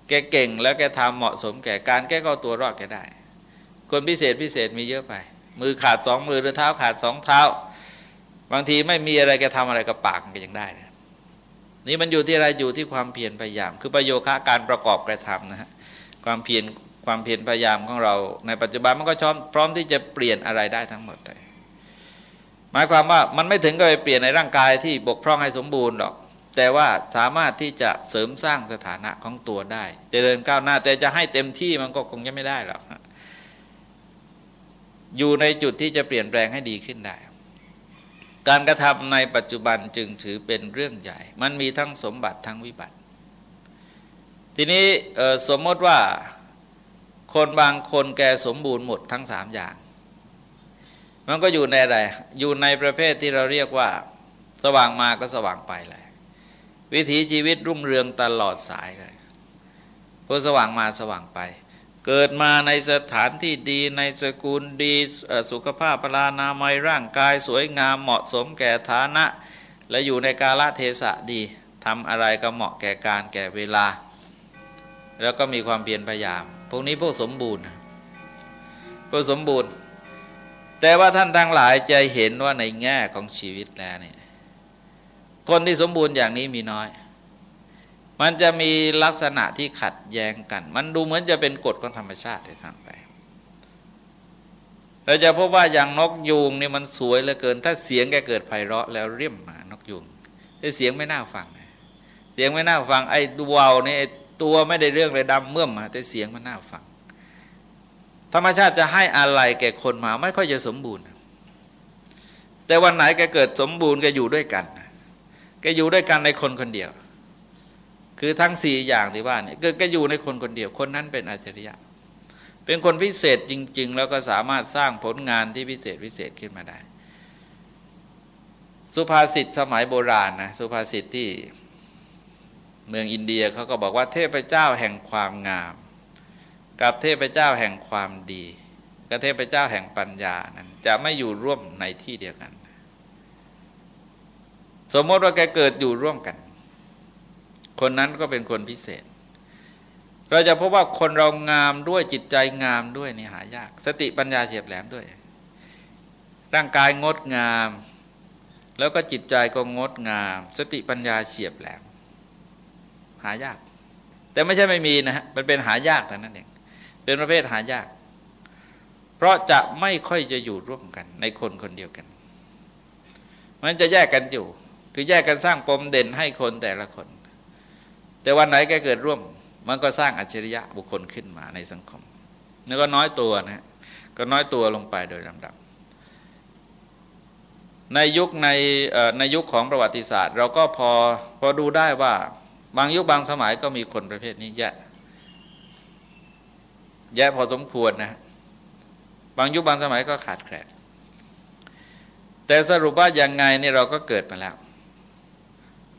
[SPEAKER 1] แกเก่งแล้วแกทำเหมาะสมแก่การแกก็ตัวรอดแกได้ คนพิเศษพิเศษมีเยอะไป มือขาดสองมือหรือเท้าขาดสองเท้า บางทีไม่มีอะไรแกทำอะไรกับปากก็ยังได้นะนี่มันอยู่ที่อะไรอยู่ที่ความเพียรพยายาม คือประโยคะการประกอบกระทำนะฮะความเพียรความเพียรพยายามของเราในปัจจุบันมันก็พร้อมที่จะเปลี่ยนอะไรได้ทั้งหมดเลย หมายความว่ามันไม่ถึงกับไปเปลี่ยนในร่างกายที่บกพร่องให้สมบูรณ์หรอก แต่ว่าสามารถที่จะเสริมสร้างสถานะของตัวได้จเจริญก้าวหน้าแต่จะให้เต็มที่มันก็คงจะไม่ได้หรอกอยู่ในจุดที่จะเปลี่ยนแปลงให้ดีขึ้นได้ การกระทำในปัจจุบันจึงถือเป็นเรื่องใหญ่ มันมีทั้งสมบัติทั้งวิบัติ ทีนี้สมมติว่าคนบางคนแกสมบูรณ์หมดทั้งสามอย่าง มันก็อยู่ในอะไร อยู่ในประเภทที่เราเรียกว่า สว่างมาก็สว่างไปเลย วิถีชีวิตรุ่งเรืองตลอดสายเลยพอสว่างมาสว่างไป เกิดมาในสถานที่ดีในสกุลดีสุขภาพพลานามัยร่างกายสวยงามเหมาะสมแก่ฐานะ และอยู่ในกาลเทศะดีทำอะไรก็เหมาะแก่การแก่เวลา แล้วก็มีความเพียรพยายาม พวกนี้พวกสมบูรณ์พวกสมบูรณ์ แต่ว่าท่านทั้งหลายจะเห็นว่าในแง่ของชีวิตแล้วเนี่ยคนที่สมบูรณ์อย่างนี้มีน้อย มันจะมีลักษณะที่ขัดแย้งกัน มันดูเหมือนจะเป็นกฎของธรรมชาติทางไปเราจะพบว่าอย่างนกยูงนี่มันสวยเหลือเกิน ถ้าเสียงแกเกิดไพเราะแล้วเรียมมานกยูงแต่เสียงไม่น่าฟัง เสียงไม่น่าฟังไอ้ดูวาวนี่ตัวไม่ได้เรื่องเลยดำเมื่อมมาแต่เสียงมันน่าฟัง ธรรมชาติจะให้อะไรแก่คนมาไม่ค่อยจะสมบูรณ์ แต่วันไหนแกเกิดสมบูรณ์แกอยู่ด้วยกันแกอยู่ด้วยกันในคนคนเดียว คือทั้งสี่อย่างที่ว่าเนี่ยก็อยู่ในคนคนเดียว คนนั้นเป็นอาจริยะ เป็นคนพิเศษจริง ๆ แล้วก็สามารถสร้างผลงานที่พิเศษพิเศษขึ้นมาได้ สุภาษิตสมัยโบราณนะสุภาษิตที่เมืองอินเดียเขาก็บอกว่าเทพเจ้าแห่งความงาม กับเทพเจ้าแห่งความดีกับเทพเจ้าแห่งปัญญานั้น จะไม่อยู่ร่วมในที่เดียวกัน สมมติว่าแกเกิดอยู่ร่วมกัน คนนั้นก็เป็นคนพิเศษ เราจะพบว่าคนเรางามด้วยจิตใจงามด้วยนี่หายาก สติปัญญาเฉียบแหลมด้วย ร่างกายงดงาม แล้วก็จิตใจก็งดงาม สติปัญญาเฉียบแหลม หายาก แต่ไม่ใช่ไม่มีนะฮะมันเป็นหายากแต่นั้นเอง เป็นประเภทหายาก เพราะจะไม่ค่อยจะอยู่ร่วมกันในคนคนเดียวกัน มันจะแยกกันอยู่ คือแยกกันสร้างปมเด่นให้คนแต่ละคน แต่วันไหนแกเกิดร่วม มันก็สร้างอัจฉริยะบุคคลขึ้นมาในสังคมแล้วก็น้อยตัวนะก็น้อยตัวลงไปโดยลำดับในยุคในในยุคของประวัติศาสตร์ เราก็พอพอดูได้ว่าบางยุคบางสมัยก็มีคนประเภทนี้แย่ แย่พอสมควรนะ บางยุคบางสมัยก็ขาดแคลนแต่สรุปว่ายังไงนี่เราก็เกิดมาแล้ว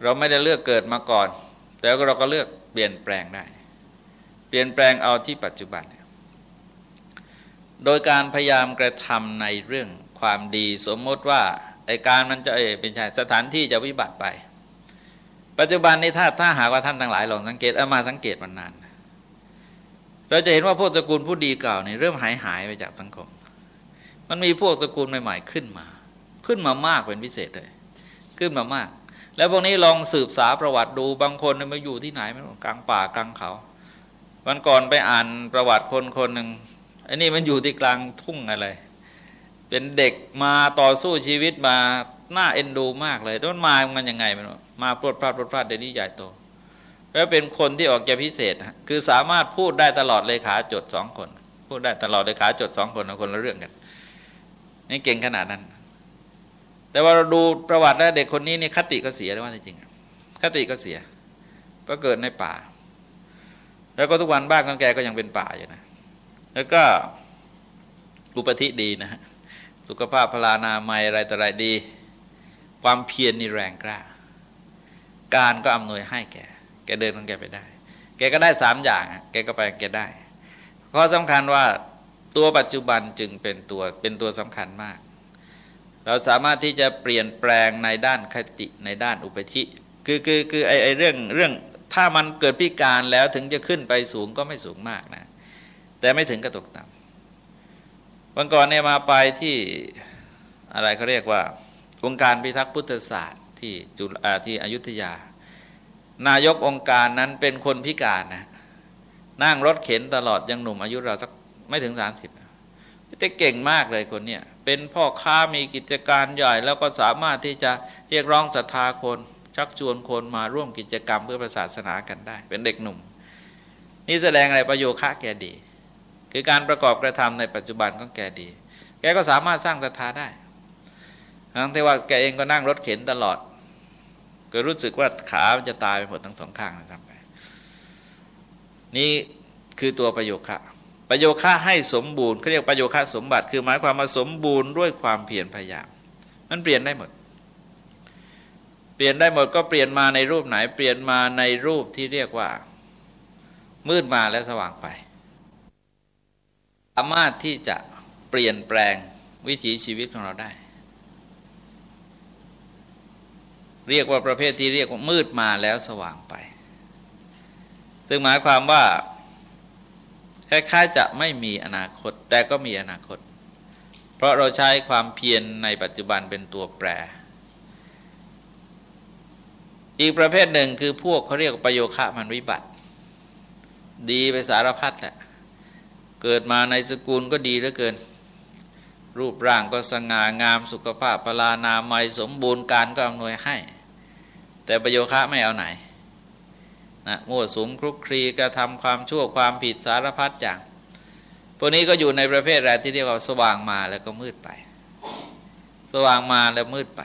[SPEAKER 1] เราไม่ได้เลือกเกิดมาก่อน แต่เราก็เลือกเปลี่ยนแปลงได้ เปลี่ยนแปลงเอาที่ปัจจุบัน โดยการพยายามกระทำในเรื่องความดีสมมติว่าไอการมันจะเป็นใช่สถานที่จะวิบัติไป ปัจจุบันนี้ถ้าถ้าหากว่าท่านทั้งหลายลองสังเกตเอามาสังเกตมันนาน เราจะเห็นว่าพวกตระกูลผู้ดีเก่าเนี่ยเริ่มหายหายไปจากสังคม มันมีพวกตระกูลใหม่ ๆ ขึ้นมา ขึ้นมามากเป็นพิเศษเลย ขึ้นมามาก แล้วพวกนี้ลองสืบสาประวัติดูบางคนมาอยู่ที่ไหนไม่รู้กลางป่ากลางเขาวันก่อนไปอ่านประวัติคนคนหนึ่งอันนี้มันอยู่ที่กลางทุ่งอะไร เป็นเด็กมาต่อสู้ชีวิตมาหน้าเอ็นดูมากเลยต้นมามันยังไงไม่รู้มาปลดพลาดปลดพลาดเดี๋ยวนี้ใหญ่โต แล้วเป็นคนที่ออกจะพิเศษ คือสามารถพูดได้ตลอดเลขาจดสองคน พูดได้ตลอดเลขาจดสองคนคนละเรื่องกัน นี่เก่งขนาดนั้น แต่ว่าเราดูประวัติแล้วเด็กคนนี้นี่คติก็เสียแล้วว่าจริงคติก็เสียก็เกิดในป่า แล้วก็ทุกวันบ้านของแกก็ยังเป็นป่าอยู่นะ แล้วก็อุปธิดีนะฮะสุขภาพพลานามัยอะไรต่ออะไรดี ความเพียรนี่แรงกล้า การก็อำนวยให้แก แกเดินของแกไปได้ แกก็ได้สามอย่าง แกก็ไปแกได้ ข้อสำคัญว่าตัวปัจจุบันจึงเป็นตัวเป็นตัวสำคัญมาก เราสามารถที่จะเปลี่ยนแปลงในด้านคติในด้านอุปชิคือคือคือไอไอเรื่องเรื่องถ้ามันเกิดพิการแล้วถึงจะขึ้นไปสูงก็ไม่สูงมากนะ แต่ไม่ถึงกระตกต่ำวันก่อนเนี่ยมาไปที่อะไรเขาเรียกว่าองค์การพิทักษ์พุทธศาสตร์ที่จุฬาที่อยุธยา นายกองค์การนั้นเป็นคนพิการนะนั่งรถเข็นตลอดยังหนุ่มอายุเราสักไม่ถึงสามสิบแต่เก่งมากเลยคนเนี้ยเป็นพ่อค้ามีกิจการใหญ่ แล้วก็สามารถที่จะเรียกร้องศรัทธาคน ชักชวนคนมาร่วมกิจกรรมเพื่อประศาสนากันได้ เป็นเด็กหนุ่ม นี่แสดงอะไรประโยชน์ค่าแกดี คือการประกอบกระทำในปัจจุบันของแกดี แกก็สามารถสร้างศรัทธาได้ทั้งที่ว่าแกเองก็นั่งรถเข็นตลอด ก็รู้สึกว่าขาจะตายไปหมดทั้งสองข้างนะครับนี่คือตัวประโยคะประโยคะให้สมบูรณ์เขาเรียกประโยคะสมบัติ คือหมายความมาสมบูรณ์ด้วยความเพียรพยายามมันเปลี่ยนได้หมด เปลี่ยนได้หมดก็เปลี่ยนมาในรูปไหน เปลี่ยนมาในรูปที่เรียกว่า มืดมาและสว่างไปสามารถที่จะเปลี่ยนแปลงวิถีชีวิตของเราได้ เรียกว่าประเภทที่เรียกว่ามืดมาแล้วสว่างไป ซึ่งหมายความว่าคล้ายๆจะไม่มีอนาคต แต่ก็มีอนาคต เพราะเราใช้ความเพียรในปัจจุบันเป็นตัวแปร อีกประเภทหนึ่งคือพวกเขาเรียกประโยคะมันวิบัติ ดีไปสารพัดแหละ เกิดมาในสกุลก็ดีเหลือเกิน รูปร่างก็สง่างามสุขภาพพลานามัยสมบูรณ์การก็อำนวยให้ แต่ประโยคะไม่เอาไหนนะมั่วสุมคลุกคลีกระทำความชั่วความผิดสารพัดอย่างพวกนี้ก็อยู่ในประเภทอะไรที่เรียกว่าสว่างมาแล้วก็มืดไป สว่างมาแล้วมืดไป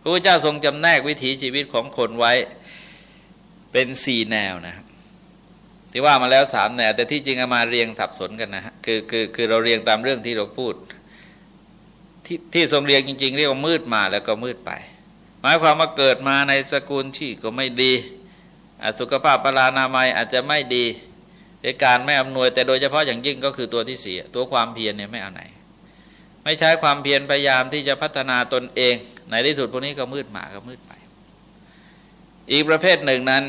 [SPEAKER 1] พระพุทธเจ้าทรงจำแนกวิถีชีวิตของคนไว้เป็นสี่แนวนะครับที่ว่ามาแล้วสามแนวแต่ที่จริงเอามาเรียงสับสนกันนะฮะคือคือคือเราเรียงตามเรื่องที่เราพูด ที่ที่ทรงเรียงจริง ๆ เรียกว่ามืดมาแล้วก็มืดไป หมายความว่าเกิดมาในสกุลที่ก็ไม่ดี สุขภาพปรานามัยอาจจะไม่ดีในการไม่อำนวย แต่โดยเฉพาะอย่างยิ่งก็คือตัวที่เสียตัวความเพียรเนี่ยไม่เอาไหน ไม่ใช้ความเพียรพยายามที่จะพัฒนาตนเอง ในที่สุดพวกนี้ก็มืดมาก็มืดไป อีกประเภทหนึ่งนั้น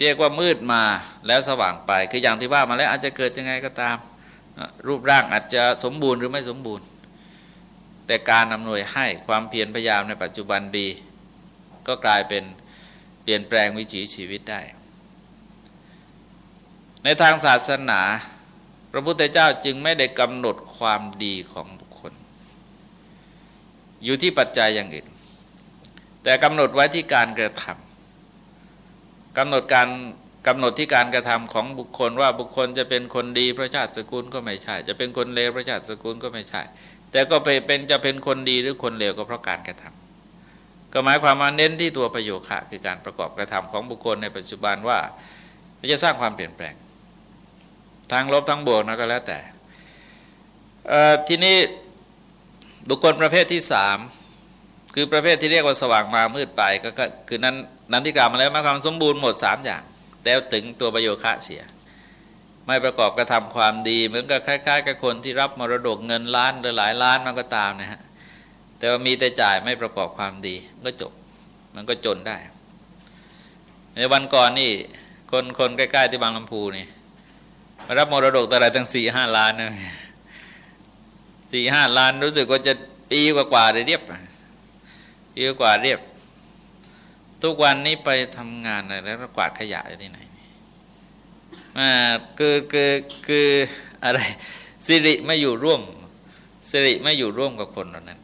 [SPEAKER 1] เรียกว่ามืดมาแล้วสว่างไป คืออย่างที่ว่ามาแล้วอาจจะเกิดยังไงก็ตาม รูปร่างอาจจะสมบูรณ์หรือไม่สมบูรณ์ แต่การอำนวยให้ความเพียรพยายามในปัจจุบันดี ก็กลายเป็นเปลี่ยนแปลงวิถีชีวิตได้ ในทางศาสนา พระพุทธเจ้าจึงไม่ได้กำหนดความดีของบุคคล อยู่ที่ปัจจัยอย่างอื่น แต่กำหนดไว้ที่การกระทำกำหนดการกำหนดที่การกระทำของบุคคลว่าบุคคลจะเป็นคนดีพระชาติสกุลก็ไม่ใช่ จะเป็นคนเลวพระชาติสกุลก็ไม่ใช่ แต่ก็ไปเป็นจะเป็นคนดีหรือคนเลวก็เพราะการกระทำก็หมายความว่าเน้นที่ตัวประโยคะคือการประกอบกระทำของบุคคลในปัจจุบันว่าจะสร้างความเปลี่ยนแปลง ทางลบทั้งบวกนะก็แล้วแต่ทีนี้บุคคลประเภทที่สามคือประเภทที่เรียกว่าสว่างมามืดไปก็คือนั้นนั้นที่กล่าวมาแล้วมาความสมบูรณ์หมดสามอย่าง แต่ถึงตัวประโยคะเสีย ไม่ประกอบกระทำความดีเหมือนกับคล้าย ๆ กับคนที่รับมรดกเงินล้านหรือหลายล้านมันก็ตามนะฮะแต่ว่ามีแต่จ่ายไม่ประกอบความดีก็จบ มันก็จนได้ ในวันก่อนนี่ คนคนใกล้ๆที่บางลำพูนี่มารับมรดกแต่ไรตั้งสี่ห้าล้านนะสี่ห้าล้านรู้สึกว่าจะปีกว่าๆเลยเรียบปีกว่าเรียบ ทุกวันนี้ไปทำงานอะไรแล้วกวาดขยะที่ไหน คือคือคืออะไรสิริไม่อยู่ร่วมสิริไม่อยู่ร่วมกับคนเหล่านั้น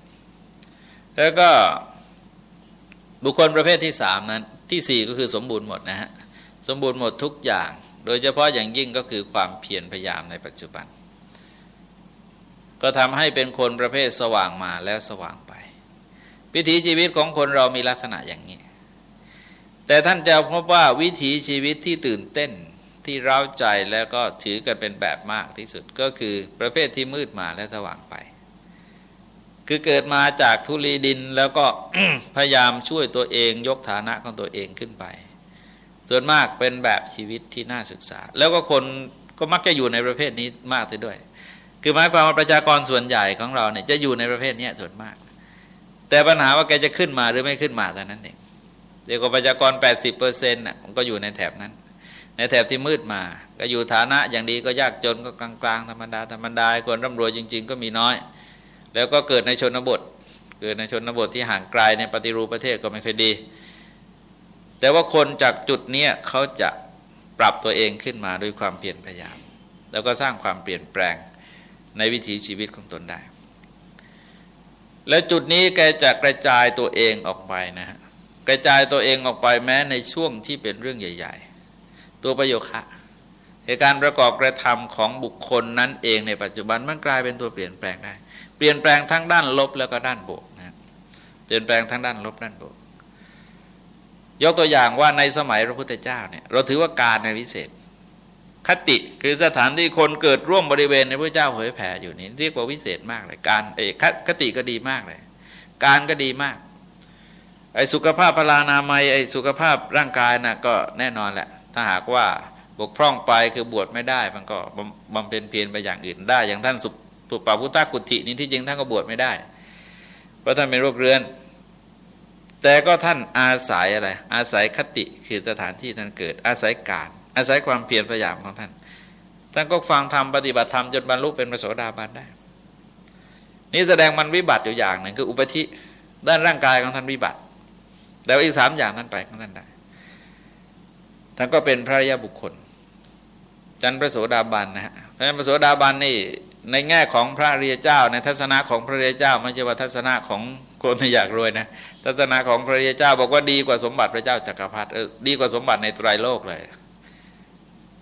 [SPEAKER 1] แล้วก็บุคคลประเภทที่สามนั้นที่สี่ก็คือสมบูรณ์หมดนะฮะสมบูรณ์หมดทุกอย่าง โดยเฉพาะอย่างยิ่งก็คือความเพียรพยายามในปัจจุบัน ก็ทำให้เป็นคนประเภทสว่างมาแล้วสว่างไปวิถีชีวิตของคนเรามีลักษณะอย่างนี้ แต่ท่านจะพบว่าวิถีชีวิตที่ตื่นเต้น ที่เร้าใจแล้วก็ถือกันเป็นแบบมากที่สุดก็คือประเภทที่มืดมาและสว่างไป คือเกิดมาจากทุลีดินแล้วก็พยายามช่วยตัวเองยกฐานะของตัวเองขึ้นไป ส่วนมากเป็นแบบชีวิตที่น่าศึกษา แล้วก็คนก็มักจะอยู่ในประเภทนี้มากด้วย คือหมายความว่าประชากรส่วนใหญ่ของเราเนี่ยจะอยู่ในประเภทนี้ส่วนมาก แต่ปัญหาว่าแกจะขึ้นมาหรือไม่ขึ้นมาแต่นั้นเองเดี๋ยวก็ประชากร 80%น่ะมันก็อยู่ในแถบนั้น ในแถบที่มืดมา ก็อยู่ฐานะอย่างดีก็ยากจนก็กลางๆธรรมดาธรรมดาคนร่ำรวยจริง ๆ ก็มีน้อย แล้วก็เกิดในชนบท เกิดในชนบทที่ห่างไกลในปฏิรูปประเทศก็ไม่ค่อยดี แต่ว่าคนจากจุดนี้เขาจะปรับตัวเองขึ้นมาด้วยความเปลี่ยนพยายาม แล้วก็สร้างความเปลี่ยนแปลงในวิถีชีวิตของตนได้ และจุดนี้แกจะกระจายตัวเองออกไปนะฮะกระจายตัวเองออกไปแม้ในช่วงที่เป็นเรื่องใหญ่ ๆ ตัวประโยคะเหตุการณ์ประกอบกระทำของบุคคลนั้นเองในปัจจุบันมันกลายเป็นตัวเปลี่ยนแปลงได้ เปลี่ยนแปลงทั้งด้านลบแล้วก็ด้านบวกนะเปลี่ยนแปลงทั้งด้านลบด้านบวก ยกตัวอย่างว่าในสมัยพระพุทธเจ้าเนี่ยเราถือว่าการในวิเศษ คติคือสถานที่คนเกิดร่วมบริเวณในพระเจ้าเผยแผ่อยู่นี้เรียกว่าวิเศษมากเลยการเอกคติก็ดีมากเลย การก็ดีมากไอ้สุขภาพพลานามัยไอ้สุขภาพร่างกายนะ่ะก็แน่นอนแหละ ถ้าหากว่าบกพร่องไปคือบวชไม่ได้ มันก็บำเพ็ญเพียรไปอย่างอื่นได้ อย่างท่านสุปปาพุทธกุฏินี้ที่จริงท่านก็บวชไม่ได้ เพราะท่านเป็นโรคเรื้อน แต่ก็ท่านอาศัยอะไร อาศัยคติคือสถานที่ท่านเกิด อาศัยการ อาศัยความเพียรพยายามของท่าน ท่านก็ฟังธรรมปฏิบัติธรรมจนบรรลุเป็นพระโสดาบันได้ นี่แสดงมันวิบัติอยู่อย่างหนึ่งคืออุปธิด้านร่างกายของท่านวิบัติ แต่อีกสามอย่างนั้นไปของท่านได้ ท่านก็เป็นพระยาบุคคลจันพระโสดาบันนะฮะเพราะฉะนั้นพระโสดาบันนี่ในแง่ของพระเรียเจ้าในทัศนะของพระเรียเจ้าไม่ใช่ว่าทัศนะของคนที่อยากรวยนะทัศนะของพระเรียเจ้าบอกว่าดีกว่าสมบัติพระเจ้าจักรพรรดิดีกว่าสมบัติในไตรโลกเลย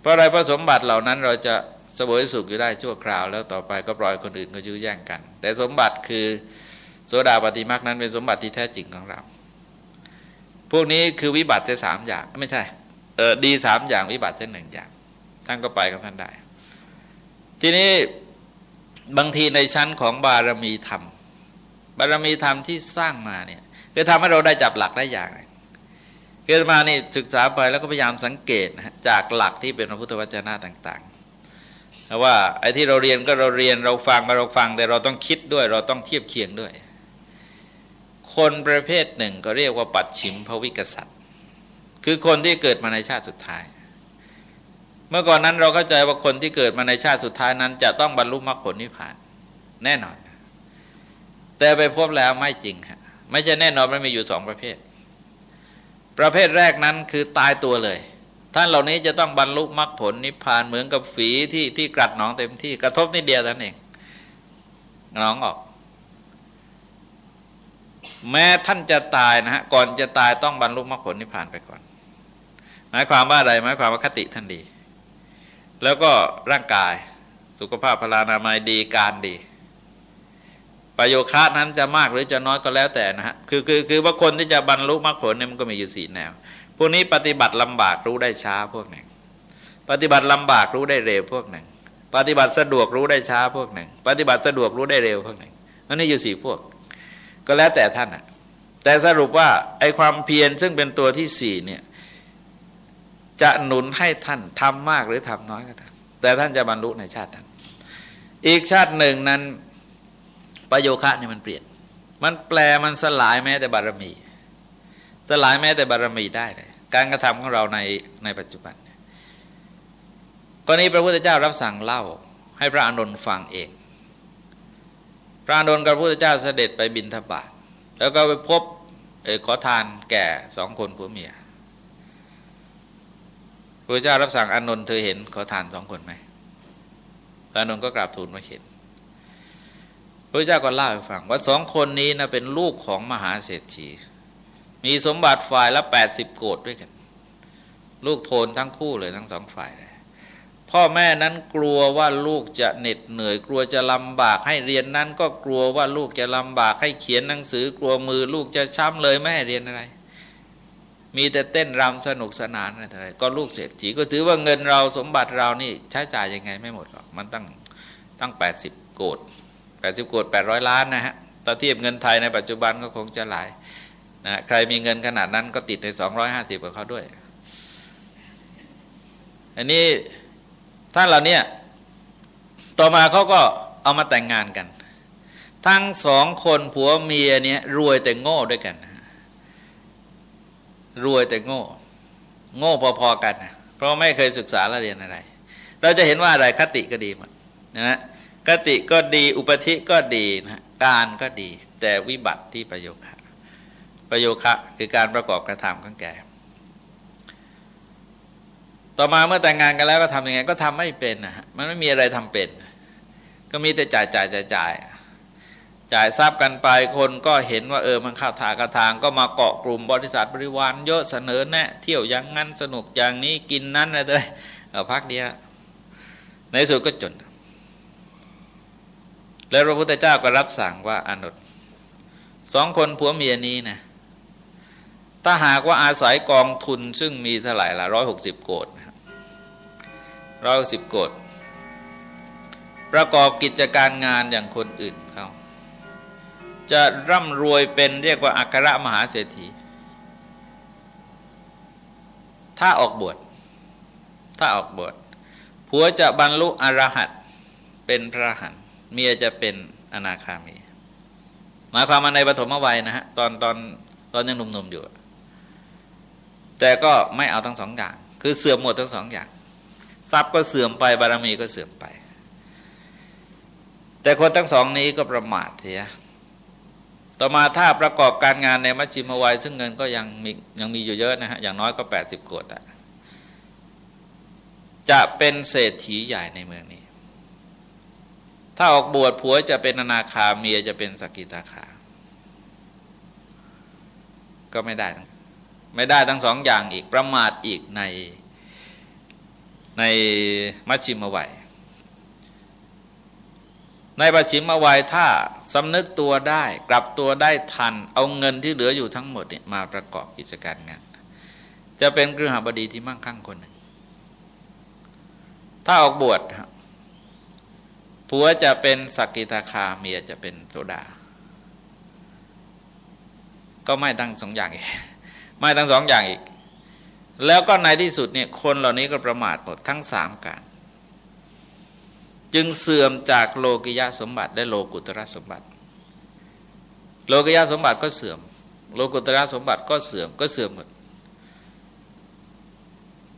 [SPEAKER 1] เพราะอะไรพระสมบัติเหล่านั้นเราจะสวยสุขอยู่ได้ชั่วคราว แล้วต่อไปก็ปล่อยคนอื่นก็ยื้อแย่งกัน แต่สมบัติคือโสดาปฏิมาคนั้นเป็นสมบัติที่แท้จริงของเรา พวกนี้คือวิบัติแค่สามอย่างไม่ใช่ ดีสามอย่างวิบัติแค่หนึ่งอย่างท่านก็ไปกับท่านได้ ทีนี้บางทีในชั้นของบารมีธรรม บารมีธรรมที่สร้างมาเนี่ยคือทำให้เราได้จับหลักได้อย่างคือมานี่ศึกษาไปแล้วก็พยายามสังเกตนะจากหลักที่เป็นพระพุทธวจนะต่างๆว่าไอ้ที่เราเรียนก็เราเรียนเราฟังมาเราฟังแต่เราต้องคิดด้วย เราต้องเทียบเคียงด้วย คนประเภทหนึ่งก็เรียกว่าปัดฉิมภวิกษัตริย์ คือคนที่เกิดมาในชาติสุดท้าย เมื่อก่อนนั้นเราเข้าใจว่าคนที่เกิดมาในชาติสุดท้ายนั้น จะต้องบรรลุมรรคผลนิพพาน แน่นอน แต่ไปพบแล้วไม่จริงฮะไม่ใช่แน่นอนมันมีอยู่สองประเภท ประเภทแรกนั้นคือตายตัวเลย ท่านเหล่านี้จะต้องบรรลุมรรคผลนิพพานเหมือนกับฝีที่ที่กรัดหนองเต็มที่กระทบนิดเดียวนั่นเองหนองออกแม้ท่านจะตายนะฮะก่อนจะตายต้องบรรลุมรรคผลนิพพานไปก่อน หมายความว่าอะไรหมายความว่าคติท่านดี แล้วก็ร่างกายสุขภาพพลานามัยดีการดี ประโยชน์นั้นจะมากหรือจะน้อยก็แล้วแต่นะฮะคือคือคือว่าคนที่จะบรรลุมรรคผลเนี่ยมันก็มีอยู่สี่แนว พวกนี้ปฏิบัติลำบากรู้ได้ช้าพวกหนึ่ง ปฏิบัติลำบากรู้ได้เร็วพวกหนึ่ง ปฏิบัติสะดวกรู้ได้ช้าพวกหนึ่ง ปฏิบัติสะดวกรู้ได้เร็วพวกหนึ่งอันนี้อยู่สี่พวก ก็แล้วแต่ท่านอะแต่สรุปว่าไอ้ความเพียรซึ่งเป็นตัวที่สี่เนี่ย จะหนุนให้ท่านทำมากหรือทำน้อยก็ตามแต่ท่านจะบรรลุในชาตินั้น อีกชาติหนึ่งนั้นประโยคะเนี่ยมันเปลี่ยน มันแปลมันสลายแม้แต่บารมี สลายแม้แต่บารมีได้เลย การกระทำของเราในในปัจจุบันกรณีพระพุทธเจ้ารับสั่งเล่าให้พระอานนท์ฟังเอง พระานนท์กับพระพุทธเจ้าเสด็จไปบินทบาทแล้วก็ไปพบขอทานแก่สองคนผัวเมีย พระเจ้ารับสั่งอนนท์เธอเห็นขอทานสองคนไหมพระนนท์ก็กราบทูลว่าเห็นพระเจ้าก็เล่าให้ฟังว่าสองคนนี้นะเป็นลูกของมหาเศรษฐี มีสมบัติฝ่ายละแปดสิบโกดด้วยกัน ลูกโทนทั้งคู่เลยทั้งสองฝ่ายเลยพ่อแม่นั้นกลัวว่าลูกจะเหน็ดเหนื่อย กลัวจะลำบากให้เรียนนั้น ก็กลัวว่าลูกจะลำบากให้เขียนหนังสือ กลัวมือลูกจะช้ำเลยไม่ให้เรียนอะไร มีแต่เต้นรำสนุกสนานอะไรก็ลูกเศรษฐีก็ถือว่าเงินเราสมบัติเรานี่ใช้จ่ายยังไงไม่หมดหรอกมันตั้งตั้งแปดสิบโกดแปดสิบโกดแปดร้อยล้านนะฮะต่อเทียบเงินไทยในปัจจุบันก็คงจะหลายนะใครมีเงินขนาดนั้นก็ติดในสองร้อยห้าสิบกับเขาด้วย อันนี้ท่านเหล่านี้ต่อมาเขาก็เอามาแต่งงานกัน ทั้งสองคนผัวเมียเนี่ยรวยแต่โง่ด้วยกัน รวยแต่โง่ โง่พอๆกันเพราะไม่เคยศึกษาและเรียนอะไร เราจะเห็นว่าอะไรคติก็ดีหมดนะฮะคติก็ดีอุปธิก็ดีนะการก็ดี แต่วิบัติที่ประโยคะ ประโยคะคือการประกอบกระทำของแกต่อมาเมื่อแต่งงานกันแล้วก็ทำยังไง ก็ทำไม่เป็นนะมันไม่มีอะไรทำเป็น ก็มีแต่จ่ายจ่ายจ่ายจ่าย จ่ายทรัพย์กันไปคนก็เห็นว่าเออมันข้าทากระทางก็มาเกาะกลุ่มบริษัทบริวารเยอะเสนอแนะเที่ยวอย่างนั้นสนุกอย่างนี้กินนั้นอะไรเลยเอาพักเดียวในสุดก็จน แล้วพระพุทธเจ้าก็รับสั่งว่าอนุสองคนผัวเมียนี้นะถ้าหากว่าอาศัยกองทุนซึ่งมีเท่าไหร่ละร้อยหกสิบโกดร้อยสิบโกดประกอบกิจการงานอย่างคนอื่นเขา จะร่ำรวยเป็นเรียกว่าอัครมหาเศรษฐี ถ้าออกบวชถ้าออกบวชผัวจะบรรลุอรหัตเป็นพระหันเมียจะเป็นอนาคามี หมายความมาในปฐมวัยนะฮะตอนตอนตอนยังหนุ่มๆอยู่ แต่ก็ไม่เอาทั้งสองอย่าง คือเสื่อมหมดทั้งสองอย่างทรัพย์ก็เสื่อมไปบารมีก็เสื่อมไป แต่คนทั้งสองนี้ก็ประมาทเสีย ต่อมาถ้าประกอบการงานในมัชชิมวัย ซึ่งเงินก็ยังมียังมีอยู่เยอะนะฮะอย่างน้อยก็ 80กดอะจะเป็นเศรษฐีใหญ่ในเมืองนี้ ถ้าออกบวชผัวจะเป็นอนาคาเมียจะเป็นสกิตาคา ก็ไม่ได้ ไม่ได้ทั้งสองอย่างอีกประมาทอีกในในมัชชิมวัย ในปัจฉิมวัยถ้าสำนึกตัวได้ กลับตัวได้ทัน เอาเงินที่เหลืออยู่ทั้งหมดเนี่ยมาประกอบกิจการงาน จะเป็นกฤหบดีที่มั่งคั่งคนหนึ่งถ้าออกบวชผัวจะเป็นสักกิทาคาเมียจะเป็นโสดา ก็ไม่ตั้งสองอย่างอีกไม่ตั้งสองอย่างอีก แล้วก็ในที่สุดเนี่ยคนเหล่านี้ก็ประมาทหมดทั้งสามการ จึงเสื่อมจากโลกิยะสมบัติได้โลกุตระสมบัติ โลกิยะสมบัติก็เสื่อม โลกุตระสมบัติก็เสื่อมก็เสื่อมหมด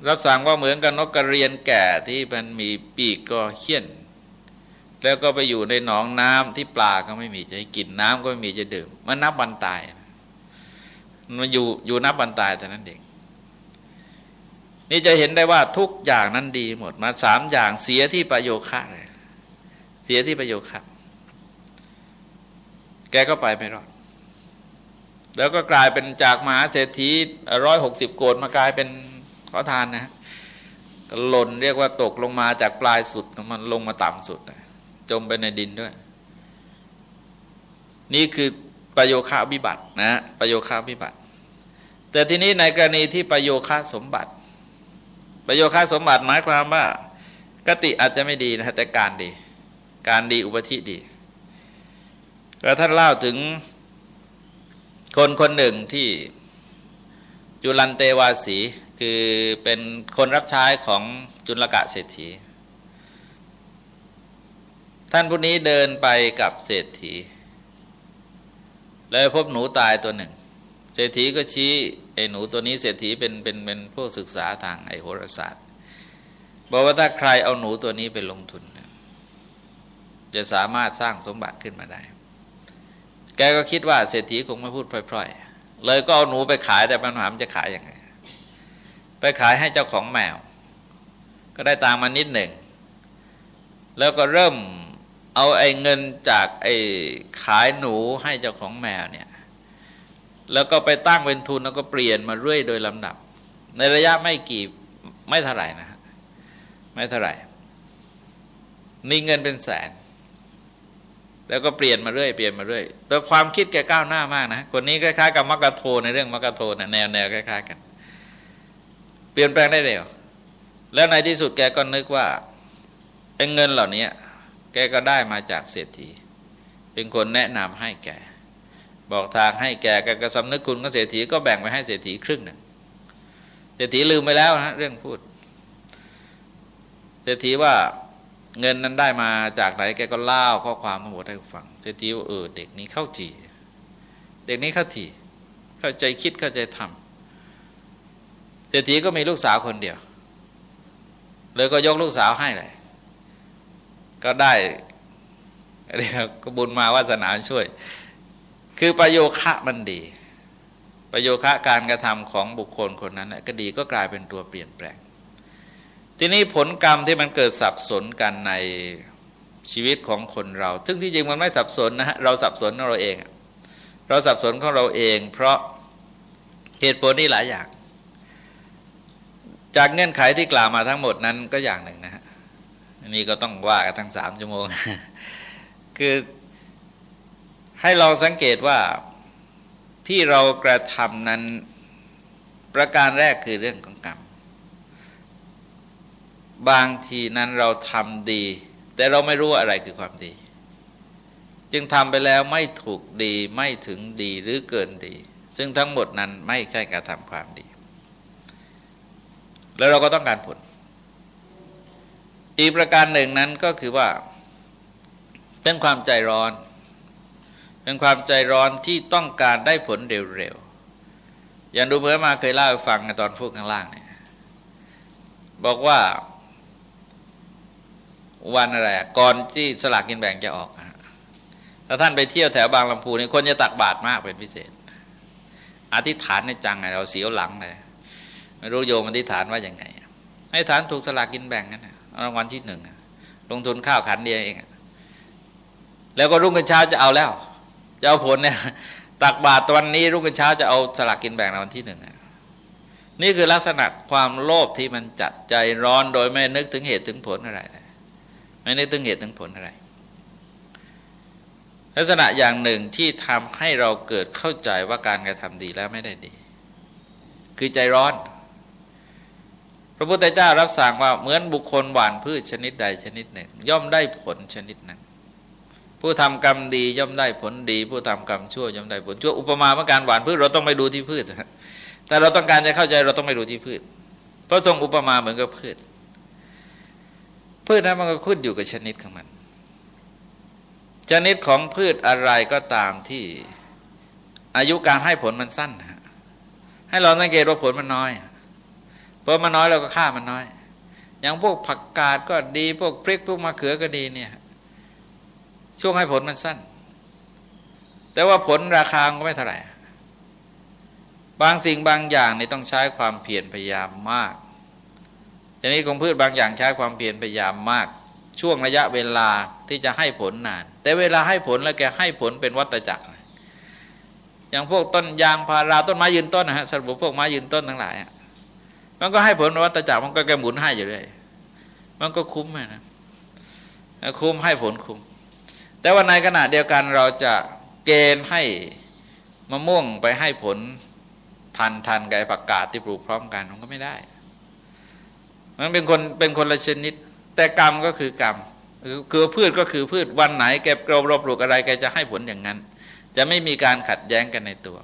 [SPEAKER 1] รับสั่งว่าเหมือนกับนกกระเรียนแก่ที่มันมีปีกก็เขี้ยน แล้วก็ไปอยู่ในหนองน้ำที่ปลาก็ไม่มีจะกินน้ำก็ไม่มีจะดื่มมันนับวันตายมันอยู่อยู่นับวันตายแต่นั้นเองนี่จะเห็นได้ว่าทุกอย่างนั้นดีหมดมาสามอย่างเสียที่ประโยคะเลย สียที่ประโยคะแกก็ไปไม่รอด แล้วก็กลายเป็นจากมหาเศรษฐีร้อยหกสิบโกดมากลายเป็นขอทานนะก็หล่นเรียกว่าตกลงมาจากปลายสุดมันลงมาต่ำสุด จมไปในดินด้วย นี่คือประโยคาวิบัตินะประโยคาวิบัติ แต่ทีนี้ในกรณีที่ประโยคาสมบัติ ประโยคาสมบัติหมายความว่า กติอาจจะไม่ดีนะแต่การดี การดีอุปธิดี แล้วท่านเล่าถึงคนคนหนึ่งที่จุลันเตวาสีคือเป็นคนรับใช้ของจุลกะเศรษฐี ท่านผู้นี้เดินไปกับเศรษฐี แล้วพบหนูตายตัวหนึ่ง เศรษฐีก็ชี้ไอ้หนูตัวนี้เศรษฐีเป็นเป็นเป็นผู้ศึกษาทางไอโหราศาสตร์ บอกว่าถ้าใครเอาหนูตัวนี้ไปลงทุน จะสามารถสร้างสมบัติขึ้นมาได้ แกก็คิดว่าเศรษฐีคงไม่พูดพร่อยๆ เลยก็เอาหนูไปขายแต่ปัญหามันจะขายยังไง ไปขายให้เจ้าของแมว ก็ได้ตามมานิดหนึ่ง แล้วก็เริ่มเอาไอ้เงินจากไอ้ขายหนูให้เจ้าของแมวเนี่ย แล้วก็ไปตั้งเป็นทุนแล้วก็เปลี่ยนมาเรื่อยโดยลำดับ ในระยะไม่กี่ไม่เท่าไหร่นะ ไม่เท่าไหร่มีเงินเป็นแสน แล้วก็เปลี่ยนมาเรื่อยเปลี่ยนมาเรื่อยแต่ความคิดแกก้าวหน้ามากนะคนนี้คล้ายๆกับมักกะโทในเรื่องมักกะโทนะแนวแนวคล้ายๆกัน เปลี่ยนแปลงได้เร็ว แล้วในที่สุดแกก็นึกว่าเป็นเงินเหล่านี้แกก็ได้มาจากเศรษฐี เป็นคนแนะนำให้แกบอกทางให้แก่กระสำนึกคุณก็เศรษฐีก็แบ่งไปให้เศรษฐีครึ่งหนึ่งเศรษฐีลืมไปแล้วนะเรื่องพูดเศรษฐีว่า เงินนั้นได้มาจากไหนแกก็เล่าข้อความมาหมดให้ฟังเศรษฐีว่าเออเด็กนี้เข้าจีเด็กนี้เข้าทีเข้าใจคิดเข้าใจทำเศรษฐีก็มีลูกสาวคนเดียว เลยก็ยกลูกสาวให้เลยก็ได้เรียกก็บุญมาวาสนาช่วย คือประโยคะมันดี ประโยคะการกระทำของบุคคลคนนั้นก็ดีก็กลายเป็นตัวเปลี่ยนแปลง ทีนี้ผลกรรมที่มันเกิดสับสนกันในชีวิตของคนเรา ซึ่งที่จริงมันไม่สับสนนะฮะเราสับสนของเราเอง เราสับสนของเราเอง เพราะเหตุผลนี่หลายอย่าง จากเงื่อนไขที่กล่าวมาทั้งหมดนั้นก็อย่างหนึ่งนะฮะนนี้ก็ต้องว่ากันทั้งสามชั่วโมง คือให้ลองสังเกตว่าที่เรากระทำนั้นประการแรกคือเรื่องของกรรม บางทีนั้นเราทำดี แต่เราไม่รู้อะไรคือความดี จึงทำไปแล้วไม่ถูกดีไม่ถึงดีหรือเกินดี ซึ่งทั้งหมดนั้นไม่ใช่การทำความดี แล้วเราก็ต้องการผล อีกประการหนึ่งนั้นก็คือว่า เป็นความใจร้อน เป็นความใจร้อนที่ต้องการได้ผลเร็วๆอย่างดูเมื่อมาเคยเล่าให้ฟังในตอนพูดข้างล่างเนี่ยบอกว่า วันอะไรก่อนที่สลากกินแบ่งจะออกถ้าท่านไปเที่ยวแถวบางลำพูนี่คนจะตักบาตรมากเป็นพิเศษ อธิษฐานในจังไงเราเสียวหลังเลยไม่รู้โยมอธิษฐานว่าอย่างไง ให้ฐานถูกสลากกินแบ่งกันรางวัลที่หนึ่งลงทุนข้าวขันเดียวเอง แล้วก็รุ่งกันเช้าจะเอาแล้วจะเอาผลเนี่ยตักบาตรวันนี้รุ่งกันเช้าจะเอาสลากกินแบ่งรางวัลที่หนึ่งนี่คือลักษณะความโลภที่มันจัดใจร้อนโดยไม่นึกถึงเหตุถึงผลอะไร ไม่นึกถึงเหตุถึงผลอะไร ลักษณะอย่างหนึ่งที่ทำให้เราเกิดเข้าใจว่าการกระทำดีแล้วไม่ได้ดี คือใจร้อน พระพุทธเจ้ารับสั่งว่าเหมือนบุคคลหว่านพืชชนิดใดชนิดหนึ่ง ย่อมได้ผลชนิดนั้นผู้ทำกรรมดีย่อมได้ผลดี ผู้ทำกรรมชั่วย่อมได้ผลชั่วอุปมาเมื่อการหว่านพืชเราต้องไปดูที่พืชแต่เราต้องการจะเข้าใจเราต้องไปดูที่พืช เพราะทรงอุปมาเหมือนกับพืช พืชนั้นมันก็ขึ้นอยู่กับชนิดของมัน ชนิดของพืชอะไรก็ตามที่อายุการให้ผลมันสั้น ให้เราสังเกตว่าผลมันน้อยเพราะมันน้อยเราก็ฆ่ามันน้อย อย่างพวกผักกาดก็ดีพวกพริกพวกมะเขือก็ดีเนี่ยช่วงให้ผลมันสั้น แต่ว่าผลราคาก็ไม่เท่าไหร่ บางสิ่งบางอย่างนี่ต้องใช้ความเพียรพยายามมาก ทีนี้ของพืชบางอย่างใช้ความเพียรพยายามมาก ช่วงระยะเวลาที่จะให้ผลนาน แต่เวลาให้ผลแล้วแกให้ผลเป็นวัตจักร อย่างพวกต้นยางพาราต้นไม้ยืนต้นนะฮะสรุปพวกไม้ยืนต้นทั้งหลายมันก็ให้ผลวัตจักรมันก็แกหมุนให้อยู่เลยมันก็คุ้มนะคุ้มให้ผลคุ้ม แต่ว่าในขณะเดียวกันเราจะเกณฑ์ให้มะม่วงไปให้ผลทันทันกับผักกาดที่ปลูกพร้อมกันมันก็ไม่ได้ มันเป็นคนเป็นคนละชนิด แต่กรรมก็คือกรรมคือพืชก็คือพืชวันไหนแกเราเราปลูกอะไรแกจะให้ผลอย่างนั้น จะไม่มีการขัดแย้งกันในตัว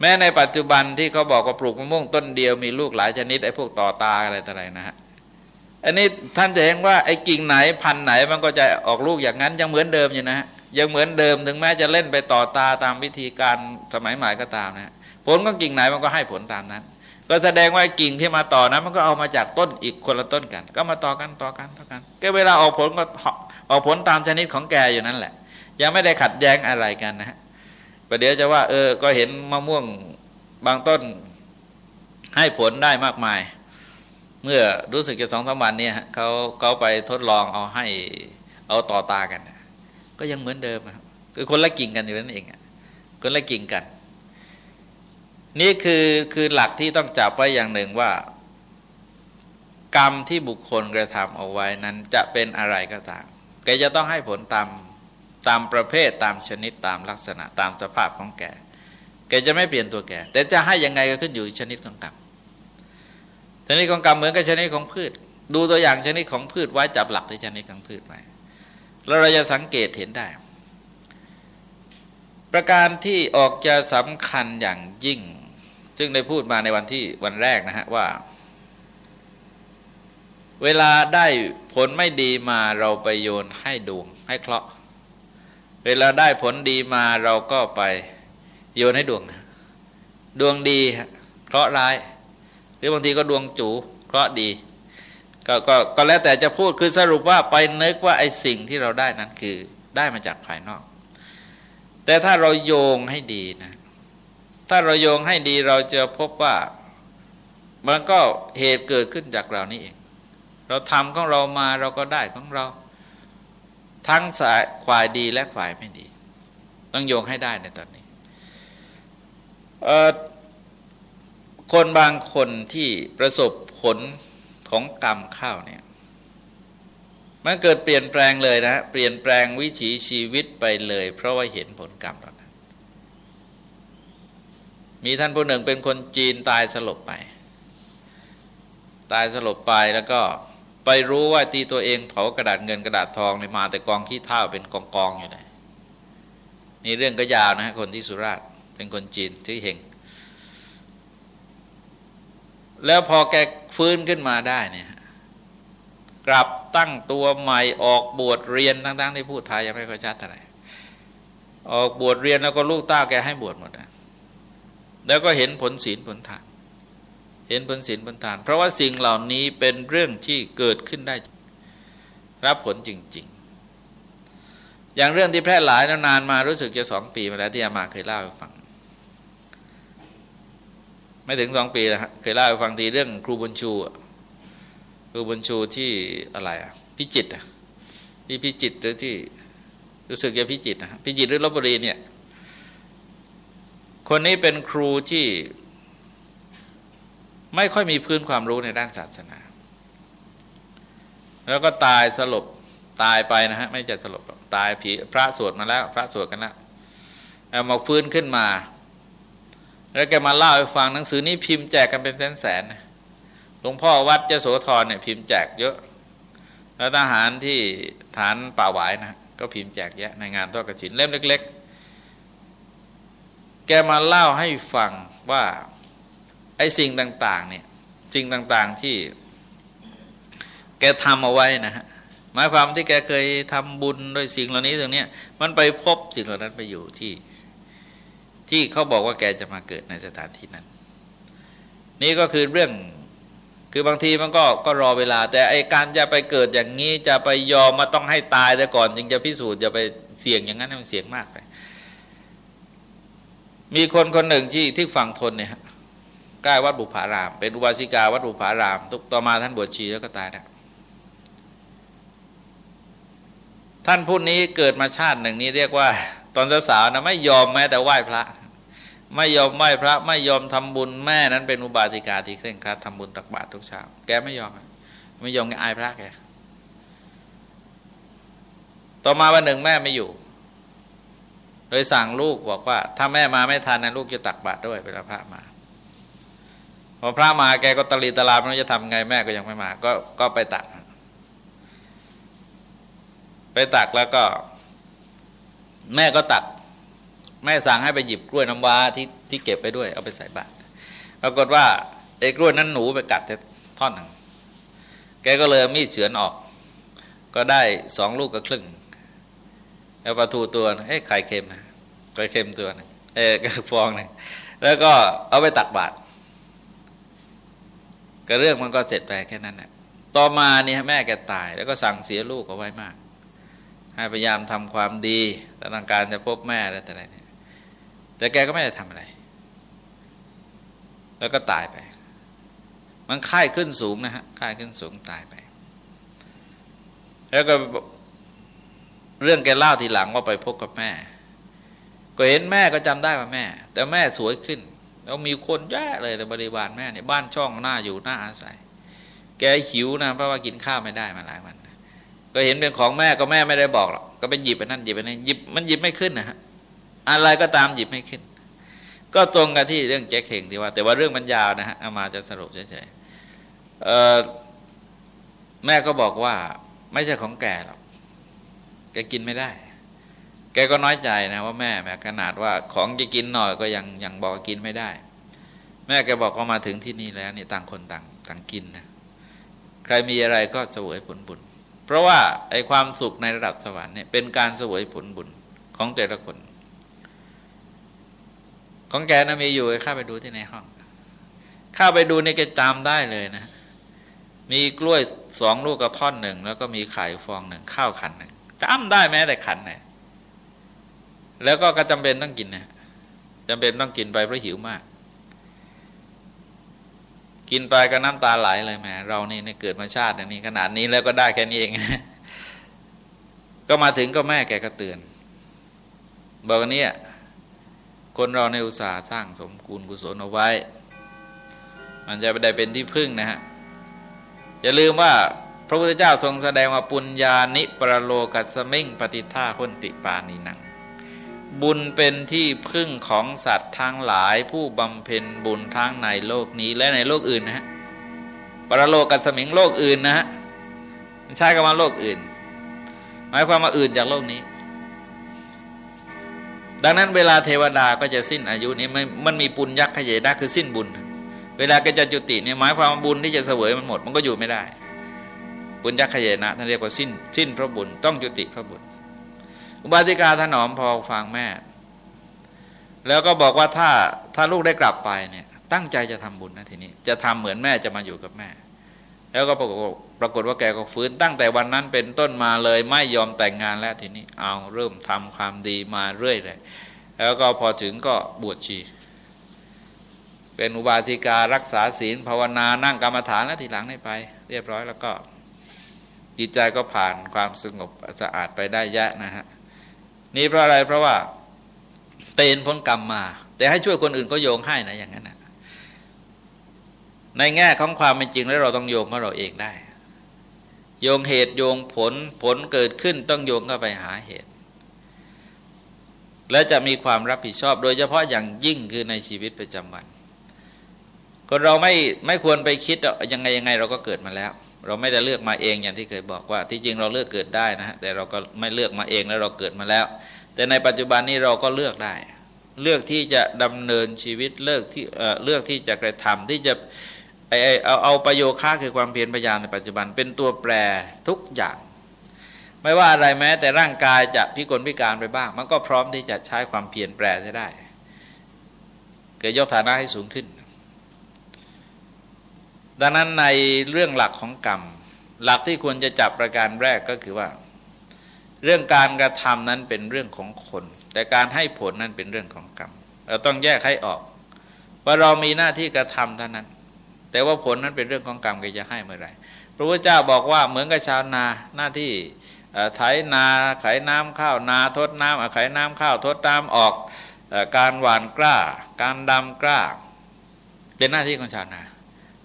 [SPEAKER 1] แม้ในปัจจุบันที่เขาบอกว่าปลูกมะม่วงต้นเดียวมีลูกหลายชนิดไอ้พวกต่อตาอะไรต่ออะไรนะฮะอันนี้ท่านจะเห็นว่าไอ้กิ่งไหนพันไหนมันก็จะออกลูกอย่างนั้นยังเหมือนเดิมอยู่นะฮะยังเหมือนเดิมถึงแม้จะเล่นไปต่อตาตามวิธีการสมัยใหม่ก็ตามนะผลของกิ่งไหนมันก็ให้ผลตามนั้น ก็แสดงว่ากิ่งที่มาต่อนะมันก็เอามาจากต้นอีกคนละต้นกัน ก็มาต่อกันต่อกันต่อกัน ก็เวลาออกผลก็ออกผลตามชนิดของแกอยู่นั่นแหละ ยังไม่ได้ขัดแย้งอะไรกันนะฮะประเดี๋ยวจะว่า เออ ก็เห็นมะม่วงบางต้นให้ผลได้มากมาย เมื่อรู้สึกจะสองสามวันนี้เขาเขาไปทดลองเอาให้เอาต่อตากัน ก็ยังเหมือนเดิมคือคนละกิ่งกันอยู่นั่นเองคนละกิ่งกัน นี่คือคือหลักที่ต้องจับไว้อย่างหนึ่งว่า กรรมที่บุคคลกระทำเอาไว้นั้นจะเป็นอะไรก็ตามแกจะต้องให้ผลตามตามประเภทตามชนิดตามลักษณะตามสภาพของแกแกจะไม่เปลี่ยนตัวแกแต่จะให้ยังไงก็ขึ้นอยู่ชนิดของกรรมชนิดของกรรมเหมือนกับชนิดของพืช ดูตัวอย่างชนิดของพืชไว้จับหลักที่ชนิดของพืชไว้แล้วเราจะสังเกตเห็นได้ ประการที่ออกจะสำคัญอย่างยิ่ง ซึ่งได้พูดมาในวันที่วันแรกนะฮะว่า เวลาได้ผลไม่ดีมาเราไปโยนให้ดวงให้เคราะห์เวลาได้ผลดีมาเราก็ไปโยนให้ดวง ดวงดีเคราะห์ร้าย หรือบางทีก็ดวงจูเคราะห์ดีก็ก็ก็แล้วแต่จะพูดคือสรุปว่าไปนึกว่าไอ้สิ่งที่เราได้นั้นคือได้มาจากภายนอก แต่ถ้าเราโยงให้ดีนะ ถ้าเราโยงให้ดีเราจะพบว่า มันก็เหตุเกิดขึ้นจากเรานี่เอง เราทำของเรามาเราก็ได้ของเรา ทั้งสายขวายดีและขวายไม่ดี ต้องโยงให้ได้ในตอนนี้คนบางคนที่ประสบผลของกรรมข้าวเนี่ยมันเกิดเปลี่ยนแปลงเลยนะ เปลี่ยนแปลงวิถีชีวิตไปเลย เพราะว่าเห็นผลกรรมเหล่านั้น มีท่านผู้หนึ่งเป็นคนจีนตายสลบไป ตายสลบไปแล้วก็ไปรู้ว่าตีตัวเองเผากระดาษเงินกระดาษทองเลยมา แต่กองขี้เท่าเป็นกองกองอยู่เลยนี่เรื่องก็ยาวนะคนที่สุราษฎร์เป็นคนจีนที่เฮงแล้วพอแกฟื้นขึ้นมาได้เนี่ยกลับตั้งตัวใหม่ออกบวชเรียนทั้งๆที่พูดไทยยังไม่ค่อยชัดเท่าไหร่ออกบวชเรียนแล้วก็ลูกเต้าแกให้บวชหมดนะ แล้วก็เห็นผลศีลผลทาน เห็นผลศีลผลทาน เพราะว่าสิ่งเหล่านี้เป็นเรื่องที่เกิดขึ้นได้ รับผลจริง ๆ อย่างเรื่องที่แพร่หลายนานมารู้สึกจะสองปีมาแล้วที่อามาเคยเล่าให้ฟัง ไม่ถึงสองปีนะฮะเคยเล่าให้ฟังทีเรื่องครูบุญชูครูบุญชูที่อะไรอะพิจิตอะที่พิจิตหรือที่รู้สึกจะพิจิตรนะพิจิตหรือลบบุรีเนี่ย คนนี้เป็นครูที่ไม่ค่อยมีพื้นความรู้ในด้านศาสนา แล้วก็ตายสลบตายไปนะฮะไม่จะสลบตายผีพระสวดมาแล้ว พระสวดกันแล้วเอามาฟื้นขึ้นมา แล้วแกมาเล่าให้ฟังหนังสือนี้พิมพ์แจกกันเป็นแสนแสนหลวงพ่อวัดเจโสธรเนี่ยพิมพ์แจกเยอะ แล้วทหารที่ฐานป่าหวายนะก็พิมพ์แจกเยอะในงานทอดกระถินเล่มเล็ก ๆ แกมาเล่าให้ฟังว่าไอ้สิ่งต่าง ๆ เนี่ยสิ่งต่างๆที่ แกทำเอาไว้นะฮะหมายความที่แกเคยทำบุญโดยสิ่งเหล่านี้ตรงนี้มันไปพบสิ่งเหล่านั้นไปอยู่ที่ ที่เขาบอกว่าแกจะมาเกิดในสถานที่นั้น นี่ก็คือเรื่องคือบางทีมันก็ก็รอเวลา แต่ไอการจะไปเกิดอย่างนี้จะไปยอมมาต้องให้ตายแต่ก่อนจึงจะพิสูจน์จะไปเสี่ยงอย่างนั้นมันเสี่ยงมากไป มีคนคนหนึ่งที่ที่ฝั่งทนเนี่ยใกล้วัดบุพาราม เป็นอุบาสิกาวัดบุพารามตุกต่อมาท่านบวชชีแล้วก็ตายแล้วท่านผู้นี้เกิดมาชาติหนึ่งนี้เรียกว่า ตอนสาวๆนะไม่ยอมแม้แต่ไหว้พระ ไม่ยอมไหว้พระ ไม่ยอมทำบุญแม่นั้นเป็นอุบาสิกาที่เคร่งครัดทำบุญตักบาตรทุกเช้าแกไม่ยอม ไม่ยอมแกอายพระแกต่อมาวันหนึ่งแม่ไม่อยู่ โดยสั่งลูกบอกว่า ถ้าแม่มาไม่ทันนะลูกจะตักบาตรด้วยเวลาพระมาพอพระมาแกก็ตลีตลาไม่รู้จะทำไงแม่ก็ยังไม่มา ก็ก็ไปตัก ไปตักแล้วก็ แม่ก็ตัก แม่สั่งให้ไปหยิบกล้วยน้ำว้าที่ที่เก็บไปด้วย เอาไปใส่บาตรปรากฏว่าไอ้กล้วยนั้นหนูไปกัดท่อนหนึ่งแกก็เลยมีดเฉือนออก ก็ได้สองลูกกับครึ่ง แล้วปลาทูตัวเอ้ไข่เค็มนะไข่เค็มตัวนึงเอ้กระฟองนึงแล้วก็เอาไปตักบาตรก็เรื่องมันก็เสร็จไปแค่นั้นแหละต่อมาเนี่ยแม่แกตาย แล้วก็สั่งเสียลูกเอาไว้มาก ให้พยายามทำความดีต้องการจะพบแม่อะไรแต่ไรเนี่ยแต่แกก็ไม่ได้ทำอะไร แล้วก็ตายไป มันค่ายขึ้นสูงนะฮะค่ายขึ้นสูงตายไป แล้วก็ เรื่องแกเล่าทีหลังว่าไปพบกับแม่ ก็เห็นแม่ก็จำได้ว่าแม่ แต่แม่สวยขึ้น แล้วมีคนแย่เลยแต่บริวารแม่เนี่ยบ้านช่องหน้าอยู่หน้าอาศัย แกหิวนะเพราะว่ากินข้าวไม่ได้มาหลายวัน ก็เห็นเป็นของแม่ก็แม่ไม่ได้บอกหรอกก็ไปหยิบไปนั่นหยิบไปนี่หยิบมันหยิบไม่ขึ้นนะฮะอะไรก็ตามหยิบไม่ขึ้น ก็ตรงกันที่เรื่องแจ็คเข่งที่ว่า แต่ว่าเรื่องมันยาวนะฮะเอามาจะสรุปเฉยๆแม่ก็บอกว่าไม่ใช่ของแกหรอก แกกินไม่ได้ แกก็น้อยใจนะว่าแม่แม่ขนาดว่าของจะกินหน่อยก็ยังยังบอกกินไม่ได้ แม่แกบอกว่ามาถึงที่นี่แล้วนี่ต่างคนต่างต่างกินนะใครมีอะไรก็เสวยผลบุญ เพราะว่าไอ้ความสุขในระดับสวรรค์เนี่ยเป็นการสวยผลบุญของแต่ละคน ของแกนะมีอยู่ข้าไปดูที่ในห้องข้าไปดูในแกจำได้เลยนะมีกล้วยสองลูกกับท่อนหนึ่งแล้วก็มีไข่ฟองหนึ่งข้าวขันหนึ่ง จำได้แม้แต่ขันเนี่ยแล้วก็ก็จำเป็นต้องกินนะจำเป็นต้องกินไปเพราะหิวมาก กินไปก็น้ำตาไหลเลยแม่เรานี่เกิดมาชาตินี้ขนาดนี้แล้วก็ได้แค่นี้เอง ก็มาถึงก็แม่แกก็เตือน บอกว่านี่คนเราในอุตสาห์สร้างสมกุลกุศลเอาไว้ มันจะไปได้เป็นที่พึ่งนะฮะ อย่าลืมว่า พระพุทธเจ้าทรงแสดงว่าปุญญานิปรโลกัสมิงปฏิท่าคนติปานีนัง บุญเป็นที่พึ่งของสัตว์ทั้งหลายผู้บำเพ็ญบุญทั้งในโลกนี้และในโลกอื่นนะฮะปรโลกัสมิงโลกอื่นนะฮะใช้คำว่าโลกอื่น หมายความว่าอื่นจากโลกนี้ ดังนั้นเวลาเทวดาก็จะสิ้นอายุนี้มันมีปุญยักษ์ขยเยดาคือสิ้นบุญ เวลาก็จะจุติเนี่ยหมายความว่าบุญที่จะเสวยมันหมด มันก็อยู่ไม่ได้ บุญยักขยเนะท่านเรียกว่าสิ้น สิ้นพระบุญต้องจุติพระบุญอุบาสิกาถนอมพอฟังแม่ แล้วก็บอกว่าถ้าถ้าลูกได้กลับไปเนี่ยตั้งใจจะทำบุญนะทีนี้ จะทำเหมือนแม่จะมาอยู่กับแม่ แล้วก็ปรากฏปรากฏว่าแกก็ฟื้นตั้งแต่วันนั้นเป็นต้นมาเลยไม่ยอมแต่งงานแล้วทีนี้ เอาเริ่มทำความดีมาเรื่อยเลยแล้วก็พอถึงก็บวชชี เป็นอุบาสิการักษาศีลภาวนานั่งกรรมฐานแล้วทีหลังได้ไป เรียบร้อยแล้วก็ จิตใจก็ผ่านความสงบสะอาดไปได้แยะนะฮะนี่เพราะอะไรเพราะว่าเป็นพ้นกรรมมา แต่ให้ช่วยคนอื่นก็โยงให้นะอย่างนั้นนะในแง่ของความเป็นจริงแล้วเราต้องโยงของเราเองได้ โยงเหตุโยงผลผลเกิดขึ้นต้องโยงเข้าไปหาเหตุ และจะมีความรับผิดชอบโดยเฉพาะอย่างยิ่งคือในชีวิตประจำวัน คนเราไม่ไม่ควรไปคิดยังไงยังไงเราก็เกิดมาแล้ว เราไม่ได้เลือกมาเองอย่างที่เคยบอกว่า ที่จริงเราเลือกเกิดได้นะแต่เราก็ไม่เลือกมาเองแล้วเราเกิดมาแล้ว แต่ในปัจจุบันนี้เราก็เลือกได้ เลือกที่จะดำเนินชีวิตเลือกที่เลือกที่จะกระทำที่จะไอเอาเอาประโยค่าคือความเพียรพยายามในปัจจุบัน เป็นตัวแปรทุกอย่าง ไม่ว่าอะไรแม้ แต่ร่างกายจะพิกลพิการไปบ้าง มันก็พร้อมที่จะใช้ความเพียรแปรจะได้ เกิดยกฐานะให้สูงขึ้น ดังนั้นในเรื่องหลักของกรรม หลักที่ควรจะจับประการแรกก็คือว่า เรื่องการกระทำนั้นเป็นเรื่องของคน แต่การให้ผลนั้นเป็นเรื่องของกรรม เราต้องแยกให้ออก ว่าเรามีหน้าที่กระทำเท่านั้น แต่ว่าผลนั้นเป็นเรื่องของกรรมแกจะให้เมื่อไรพระพุทธเจ้าบอกว่าเหมือนกับชาวนาหน้าที่ไถนาไขน้ำข้าวนาทดน้ำไขน้ำข้าวทดน้ำออกการหว่านกล้า การดำกล้า เป็นหน้าที่ของชาวนา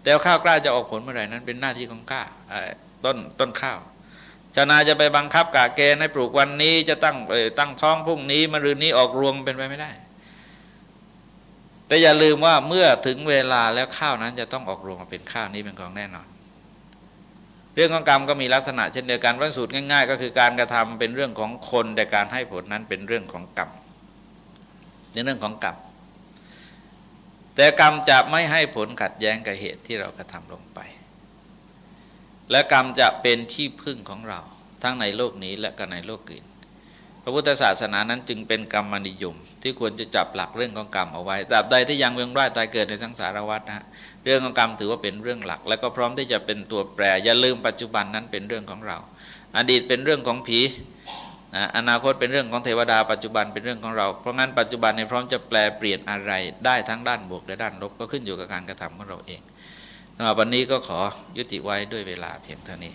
[SPEAKER 1] แต่ข้าวกล้าจะออกผลเมื่อไหร่นั้นเป็นหน้าที่ของกล้าต้นต้นข้าวชาวนาจะไปบังคับกะเกณฑ์ให้ปลูกวันนี้จะตั้งตั้งท้องพรุ่งนี้มะรืนนี้ออกรวงเป็นไปไม่ได้ แต่อย่าลืมว่าเมื่อถึงเวลาแล้วข้าวนั้นจะต้องออกรวงมาเป็นข้าวนี้เป็นของแน่นอน เรื่องของกรรมก็มีลักษณะเช่นเดียวกันวัสูตรง่าย ๆ ก็คือการกระทำเป็นเรื่องของคนแต่การให้ผลนั้นเป็นเรื่องของกรรมในเรื่องของกรรม แต่กรรมจะไม่ให้ผลขัดแย้งกับเหตุที่เรากระทำลงไป และกรรมจะเป็นที่พึ่งของเรา ทั้งในโลกนี้และก็ในโลกอื่น พระพุทธศาสนานั้นจึงเป็นกรรมนิยม ที่ควรจะจับหลักเรื่องของกรรมเอาไว้ตราบใดที่ยังเวียนว่ายตายเกิดในสังสารวัฏนะเรื่องของกรรมถือว่าเป็นเรื่องหลัก และก็พร้อมที่จะเป็นตัวแปรอย่าลืมปัจจุบันนั้นเป็นเรื่องของเรา อดีตเป็นเรื่องของผี นะอนาคตเป็นเรื่องของเทวดาปัจจุบันเป็นเรื่องของเรา เพราะงั้นปัจจุบันในพร้อมจะแปลเปลี่ยนอะไรได้ทั้งด้านบวกและด้านลบก็ขึ้นอยู่กับการกระทำของเราเองวันนี้ก็ขอยุติไว้ด้วยเวลาเพียงเท่านี้